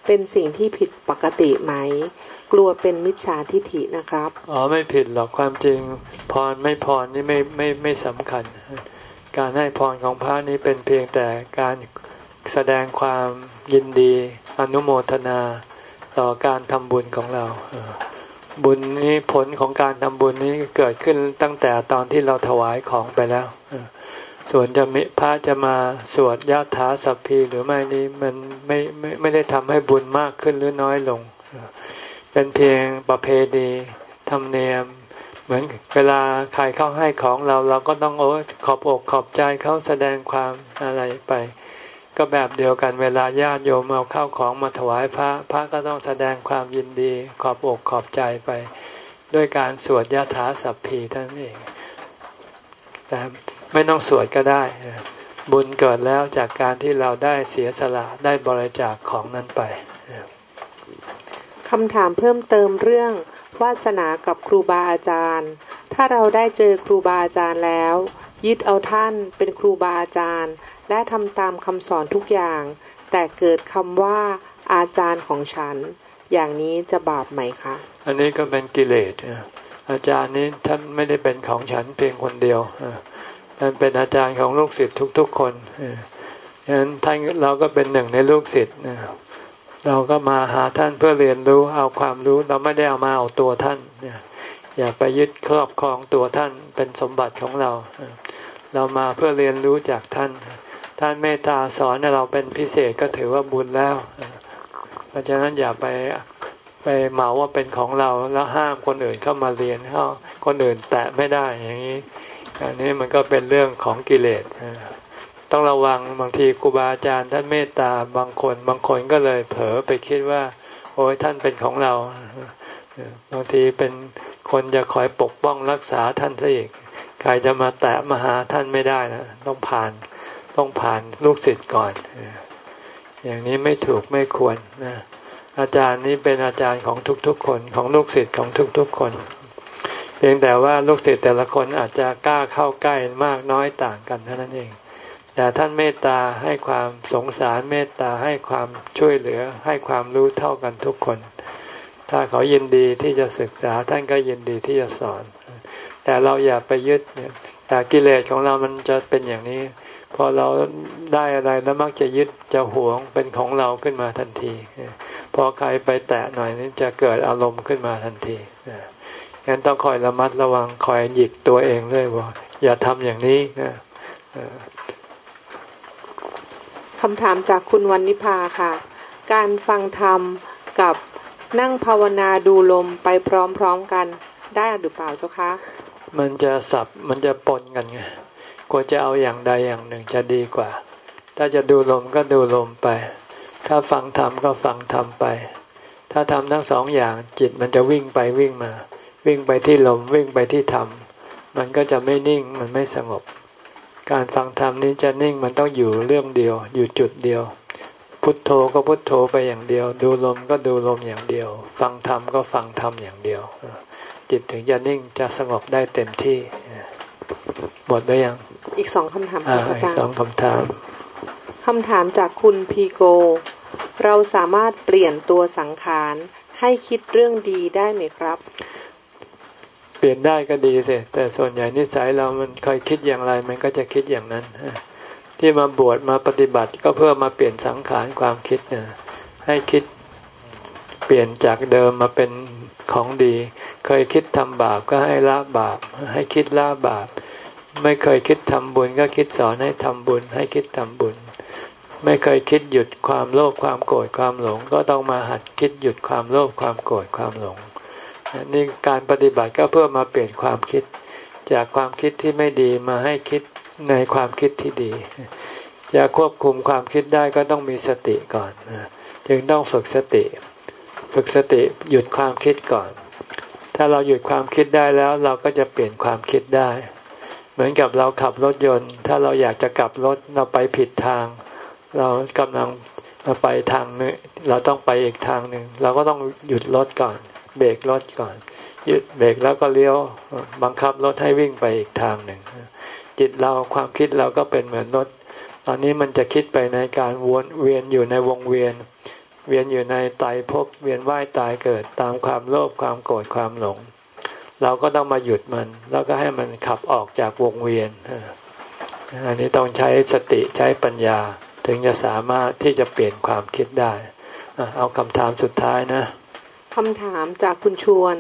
เป็นสิ่งที่ผิดปกติไหม กลัวเป็นมิจฉาทิฐินะครับ อ๋อไม่ผิดหรอกความจริงพรไม่พรนี่ไม่ไม่ไม่สำคัญ การให้พรของพระนี้เป็นเพียงแต่การแสดงความยินดี อนุโมทนา ต่อการทำบุญของเรา บุญนี้ผลของการทำบุญนี้เกิดขึ้นตั้งแต่ตอนที่เราถวายของไปแล้ว ส่วนจะมีพระจะมาสวดยะถาสัพพีหรือไม่นี้มันไม่ไม่ไม่ได้ทำให้บุญมากขึ้นหรือน้อยลง เป็นเพียงประเพณีธรรมเนียมเหมือนเวลาใครเข้าให้ของเราเราก็ต้องโอ้ขอบอกขอบใจเขาแสดงความอะไรไป ก็แบบเดียวกันเวลาญาติโยมเอาเข้าของมาถวายพระ พระก็ต้องแสดงความยินดีขอบอกขอบใจไป ด้วยการสวดยะถาสัพพีท่านเอง แต่ไม่ต้องสวดก็ได้ บุญเกิดแล้วจากการที่เราได้เสียสละได้บริจาคของนั้นไปคำถามเพิ่มเติมเรื่องวาสนากับครูบาอาจารย์ ถ้าเราได้เจอครูบาอาจารย์แล้ว ยึดเอาท่านเป็นครูบาอาจารย์ และทำตามคำสอนทุกอย่าง แต่เกิดคำว่าอาจารย์ของฉัน อย่างนี้จะบาปไหมคะ อันนี้ก็เป็นกิเลสอาจารย์นี้ท่านไม่ได้เป็นของฉันเพียงคนเดียวท่านเป็นอาจารย์ของลูกศิษย์ทุก ๆ คนฉะนั้นท่านเราก็เป็นหนึ่งในลูกศิษย์เราก็มาหาท่านเพื่อเรียนรู้เอาความรู้ เราไม่ได้เอามาเอาตัวท่าน อย่าไปยึดครอบครองตัวท่านเป็นสมบัติของเรา เรามาเพื่อเรียนรู้จากท่าน ท่านเมตตาสอนเราเป็นพิเศษก็ถือว่าบุญแล้วเพราะฉะนั้นอย่าไปไปเหมาว่าเป็นของเราแล้วห้ามคนอื่นเข้ามาเรียนเข้าคนอื่นแตะไม่ได้อย่างนี้ อันนี้มันก็เป็นเรื่องของกิเลสต้องระวังบางทีครูบาอาจารย์ท่านเมตตาบางคนบางคนก็เลยเผลอไปคิดว่า โอ้ยท่านเป็นของเรา บางทีเป็น คนจะคอยปกป้องรักษาท่านซะอีก ใครจะมาแตะมาหาท่านไม่ได้นะ ต้องผ่าน ต้องผ่านลูกศิษย์ก่อน อย่างนี้ไม่ถูกไม่ควรนะ อาจารย์นี้เป็นอาจารย์ของทุกๆ คนของลูกศิษย์ของทุกๆ คน เพียงแต่ว่าลูกศิษย์แต่ละคนอาจจะกล้าเข้าใกล้มากน้อยต่างกันเท่านั้นเอง แต่ท่านเมตตาให้ความสงสารเมตตาให้ความช่วยเหลือ ให้ความรู้เท่ากันทุกคน ถ้าเขายินดีที่จะศึกษาท่านก็ยินดีที่จะสอน แต่เราอย่าไปยึดแต่กิเลสของเรามันจะเป็นอย่างนี้ พอเราได้อะไรแล้วมักจะยึดจะหวงเป็นของเราขึ้นมาทันที พอใครไปแตะหน่อยนี่จะเกิดอารมณ์ขึ้นมาทันทีงั้นต้องคอยระมัดระวังคอยหยิกตัวเองด้วยว่าอย่าทำอย่างนี้นะคำถามจากคุณวันนิพาค่ะ การฟังธรรมกับ นั่งภาวนาดูลมไปพร้อมๆกันได้หรือเปล่าเจ้าคะ มันจะสับมันจะปนกันไงควรจะเอาอย่างใดอย่างหนึ่งจะดีกว่า ถ้าจะดูลมก็ดูลมไป ถ้าฟังธรรมก็ฟังธรรมไป ถ้าทำทั้งสองอย่างจิตมันจะวิ่งไปวิ่งมา วิ่งไปที่ลมวิ่งไปที่ธรรมมันก็จะไม่นิ่งมันไม่สงบ การฟังธรรมนี้จะนิ่งมันต้องอยู่เรื่องเดียว อยู่จุดเดียว พุทโธก็พุทโธไปอย่างเดียว ดูลมก็ดูลมอย่างเดียว ฟังธรรมก็ฟังธรรมอย่างเดียว จิตถึงจะนิ่งจะสงบได้เต็มที่หมดได้ยัง อีกสองคำถามอาจารย์สองคำถามคำถามจากคุณพีโก เราสามารถเปลี่ยนตัวสังขารให้คิดเรื่องดีได้ไหมครับ เปลี่ยนได้ก็ดีสิแต่ส่วนใหญ่นิสัยเรามันเคยคิดอย่างไร มันก็จะคิดอย่างนั้น ที่มาบวชมาปฏิบัติก็เพื่อมาเปลี่ยนสังขารความคิดเนี่ยให้คิดเปลี่ยนจากเดิมมาเป็นของดี เคยคิดทำบาปก็ให้ละบาป ให้คิดละบาป ไม่เคยคิดทำบุญก็คิดสอนให้ทำบุญ ให้คิดทำบุญ ไม่เคยคิดหยุดความโลภความโกรธความหลง ก็ต้องมาหัดคิดหยุดความโลภความโกรธความหลงนี่การปฏิบัติก็เพื่อมาเปลี่ยนความคิด จากความคิดที่ไม่ดีมาให้คิด ในความคิดที่ดี จะควบคุมความคิดได้ก็ต้องมีสติก่อน จึงต้องฝึกสติ ฝึกสติหยุดความคิดก่อน ถ้าเราหยุดความคิดได้แล้วเราก็จะเปลี่ยนความคิดได้ เหมือนกับเราขับรถยนต์ ถ้าเราอยากจะกลับรถเราไปผิดทาง เรากำลังมาไปทางนึงเราต้องไปอีกทางหนึ่งเราก็ต้องหยุดรถก่อน เบรกรถก่อนหยุดเบรกแล้วก็เลี้ยวบังคับรถให้วิ่งไปอีกทางหนึ่ง จิตเราความคิดเราก็เป็นเหมือนรถ ตอนนี้มันจะคิดไปในการวนเวียนอยู่ในวงเวียน เวียนอยู่ในไตภพเวียนว่ายตายเกิดตามความโลภความโกรธความหลง เราก็ต้องมาหยุดมัน แล้วก็ให้มันขับออกจากวงเวียนอันนี้ต้องใช้สติใช้ปัญญา ถึงจะสามารถที่จะเปลี่ยนความคิดได้เอาคำถามสุดท้ายนะคำถามจากคุณชวน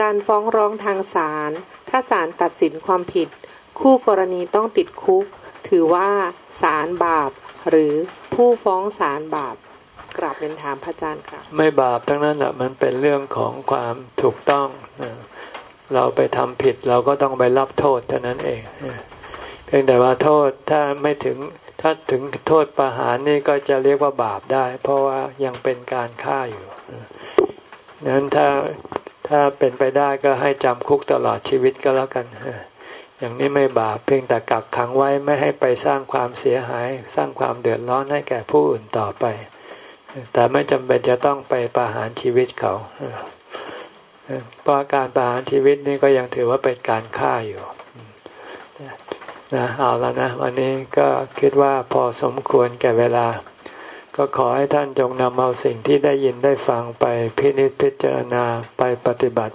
การฟ้องร้องทางศาลถ้าศาลตัดสินความผิด คู่กรณีต้องติดคุก ถือว่าศาลบาป หรือผู้ฟ้องศาลบาปกราบเรียนถามพระอาจารย์ค่ะไม่บาปทั้งนั้นแหละมันเป็นเรื่องของความถูกต้องเราไปทำผิดเราก็ต้องไปรับโทษเท่านั้นเองเพียงแต่ว่าโทษถ้าไม่ถึงถ้าถึงโทษประหารนี่ก็จะเรียกว่าบาปได้ เพราะว่ายังเป็นการฆ่าอยู่นั้นถ้าถ้าเป็นไปได้ก็ให้จำคุกตลอดชีวิตก็แล้วกัน อย่างนี้ไม่บาปเพียงแต่กักขังไว้ไม่ให้ไปสร้างความเสียหาย สร้างความเดือดร้อนให้แก่ผู้อื่นต่อไป แต่ไม่จำเป็นจะต้องไปประหารชีวิตเขาเพราะการประหารชีวิตนี่ก็ยังถือว่าเป็นการฆ่าอยู่นะเอาแล้วนะวันนี้ก็คิดว่าพอสมควรแก่เวลา ก็ขอให้ท่านจงนำเอาสิ่งที่ได้ยินได้ฟังไปพินิจพิจารณาไปปฏิบัติ